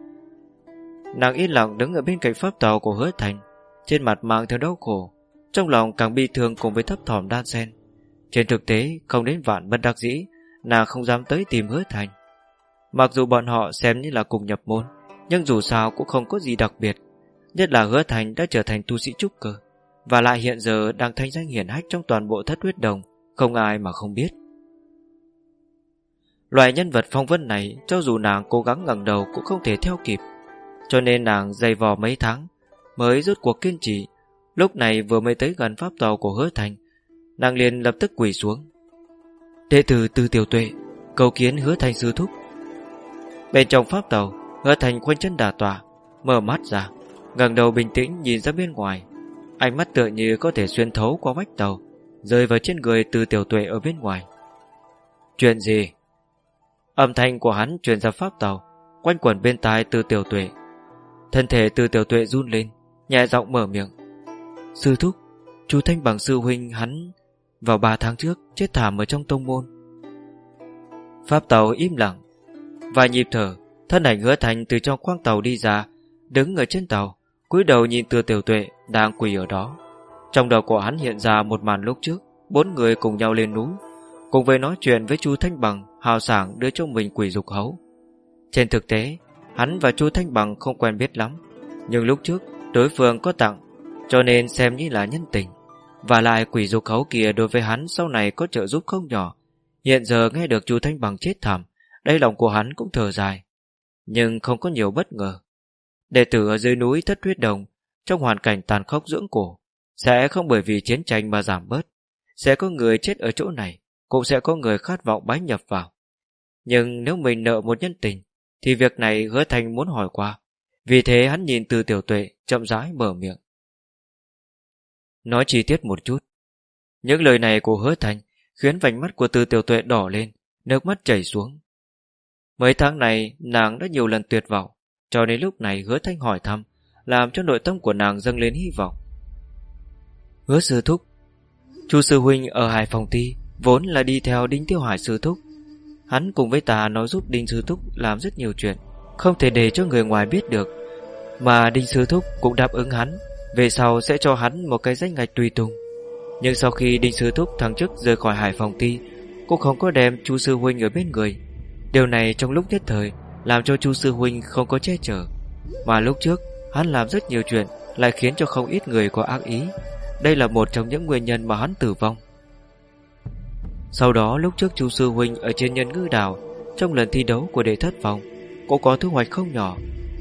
Nàng yên lặng đứng ở bên cạnh pháp tàu của hứa thành, Trên mặt mang theo đau khổ trong lòng càng bi thương cùng với thấp thỏm đan sen Trên thực tế, không đến vạn bất đắc dĩ, Nàng không dám tới tìm hứa thành. Mặc dù bọn họ xem như là cùng nhập môn, Nhưng dù sao cũng không có gì đặc biệt. Nhất là hứa thành đã trở thành tu sĩ trúc cơ, Và lại hiện giờ đang thanh danh hiển hách trong toàn bộ thất huyết đồng, Không ai mà không biết. Loại nhân vật phong vân này, Cho dù nàng cố gắng ngẩng đầu cũng không thể theo kịp. Cho nên nàng dày vò mấy tháng, Mới rút cuộc kiên trì Lúc này vừa mới tới gần pháp tàu của hứa thành, Nàng liền lập tức quỳ xuống. Đệ tử từ tiểu tuệ, Cầu kiến hứa thành sư thúc. Bên trong pháp tàu, Hứa thành khoanh chân đà tòa Mở mắt ra, ngẩng đầu bình tĩnh nhìn ra bên ngoài. Ánh mắt tựa như có thể xuyên thấu qua vách tàu, Rơi vào trên người từ tiểu tuệ ở bên ngoài. Chuyện gì? Âm thanh của hắn truyền ra pháp tàu, Quanh quẩn bên tai từ tiểu tuệ. Thân thể từ tiểu tuệ run lên, Nhẹ giọng mở miệng. Sư thúc, Chú Thanh bằng sư huynh hắn Vào 3 tháng trước chết thảm ở trong tông môn. Pháp tàu im lặng, Vài nhịp thở, Thân ảnh hứa thành từ trong khoang tàu đi ra, Đứng ở trên tàu, cúi đầu nhìn từ tiểu tuệ Đang quỳ ở đó. Trong đầu của hắn hiện ra một màn lúc trước, Bốn người cùng nhau lên núi, Cùng với nói chuyện với chú Thanh Bằng, Hào sảng đưa cho mình quỷ dục hấu. Trên thực tế, Hắn và chú Thanh Bằng không quen biết lắm, Nhưng lúc trước, đối phương có tặng cho nên xem như là nhân tình. Và lại quỷ dục khấu kia đối với hắn Sau này có trợ giúp không nhỏ. Hiện giờ nghe được chú Thanh Bằng chết thảm Đây lòng của hắn cũng thở dài. Nhưng không có nhiều bất ngờ. Đệ tử ở dưới núi thất huyết đồng, Trong hoàn cảnh tàn khốc dưỡng cổ, Sẽ không bởi vì chiến tranh mà giảm bớt. Sẽ có người chết ở chỗ này, Cũng sẽ có người khát vọng bái nhập vào. Nhưng nếu mình nợ một nhân tình, Thì việc này hứa thành muốn hỏi qua. Vì thế hắn nhìn từ tiểu tuệ, Chậm rãi mở miệng. Nói chi tiết một chút. Những lời này của hứa thành Khiến vành mắt của Tư tiểu tuệ đỏ lên, Nước mắt chảy xuống. Mấy tháng này, nàng đã nhiều lần tuyệt vọng, Cho nên lúc này hứa thanh hỏi thăm, Làm cho nội tâm của nàng dâng lên hy vọng. Hứa sư thúc, Chu sư huynh ở Hải Phòng Ti, Vốn là đi theo Đinh Tiêu Hải sư thúc. Hắn cùng với ta nói giúp Đinh sư thúc Làm rất nhiều chuyện, Không thể để cho người ngoài biết được, Mà Đinh sư thúc cũng đáp ứng hắn. Về sau sẽ cho hắn một cái danh ngạch tùy tùng. Nhưng sau khi Đinh sư thúc thăng chức rời khỏi Hải Phòng Ti, Cũng không có đem chu sư huynh ở bên người. Điều này trong lúc nhất thời, Làm cho chu sư huynh không có che chở. Mà lúc trước, hắn làm rất nhiều chuyện Lại khiến cho không ít người có ác ý. Đây là một trong những nguyên nhân mà hắn tử vong. Sau đó, lúc trước chu sư huynh Ở trên nhân ngư đảo Trong lần thi đấu của đệ thất phòng, Cũng có thu hoạch không nhỏ.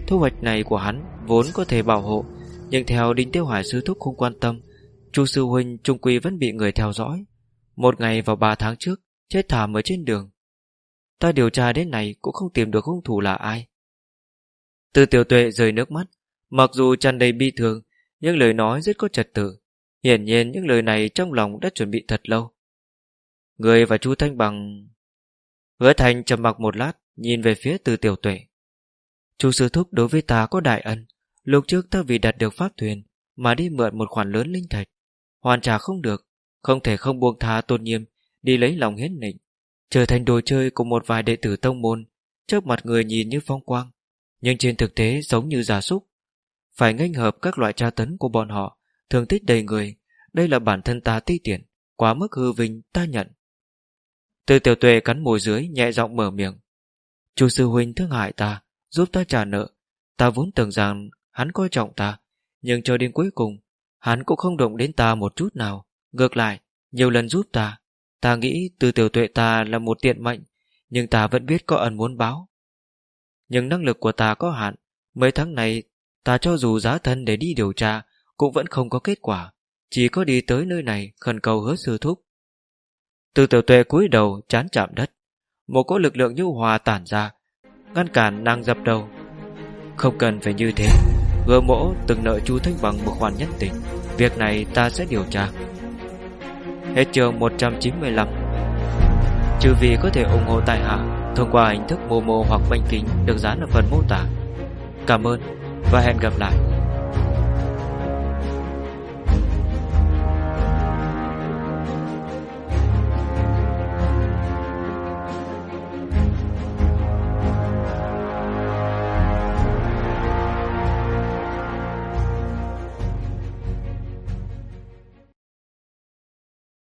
Thu hoạch này của hắn vốn có thể bảo hộ nhưng theo Đinh Tiêu Hải sư thúc không quan tâm, chu sư huynh, trung quy vẫn bị người theo dõi. Một ngày vào ba tháng trước, Chết thảm ở trên đường. Ta điều tra đến này cũng không tìm được hung thủ là ai. Từ tiểu tuệ rời nước mắt. Mặc dù tràn đầy bi thường Nhưng lời nói rất có trật tự. Hiển nhiên những lời này trong lòng đã chuẩn bị thật lâu. Người và chu Thanh Bằng, Hứa Thành trầm mặc một lát, Nhìn về phía từ tiểu tuệ. Chu sư thúc đối với ta có đại ân. Lúc trước ta vì đạt được pháp thuyền Mà đi mượn một khoản lớn linh thạch Hoàn trả không được Không thể không buông tha tôn nghiêm Đi lấy lòng hiến nịnh trở thành đồ chơi của một vài đệ tử tông môn, trước mặt người nhìn như phong quang, nhưng trên thực tế giống như giả súc. Phải nghênh hợp các loại tra tấn của bọn họ, thường tích đầy người, đây là bản thân ta ti tiện, quá mức hư vinh ta nhận. Từ tiểu tuệ cắn môi dưới nhẹ giọng mở miệng. Chủ sư huynh thương hại ta, giúp ta trả nợ. Ta vốn tưởng rằng hắn coi trọng ta, nhưng cho đến cuối cùng, hắn cũng không động đến ta một chút nào. Ngược lại, nhiều lần giúp ta, Ta nghĩ từ tiểu tuệ ta là một tiện mệnh Nhưng ta vẫn biết có ẩn muốn báo. Nhưng năng lực của ta có hạn Mấy tháng này Ta cho dù giá thân để đi điều tra Cũng vẫn không có kết quả Chỉ có đi tới nơi này khẩn cầu hứa sư thúc. Từ tiểu tuệ cúi đầu chán chạm đất. Một cỗ lực lượng nhu hòa tản ra Ngăn cản nàng dập đầu. Không cần phải như thế. Gơ mỗ từng nợ chú Thanh Bằng một khoản nhất tình Việc này ta sẽ điều tra Hết chương 195 Trừ vì có thể ủng hộ tại hạ thông qua hình thức mô mô hoặc Banh Kính được dán ở phần mô tả. Cảm ơn và hẹn gặp lại.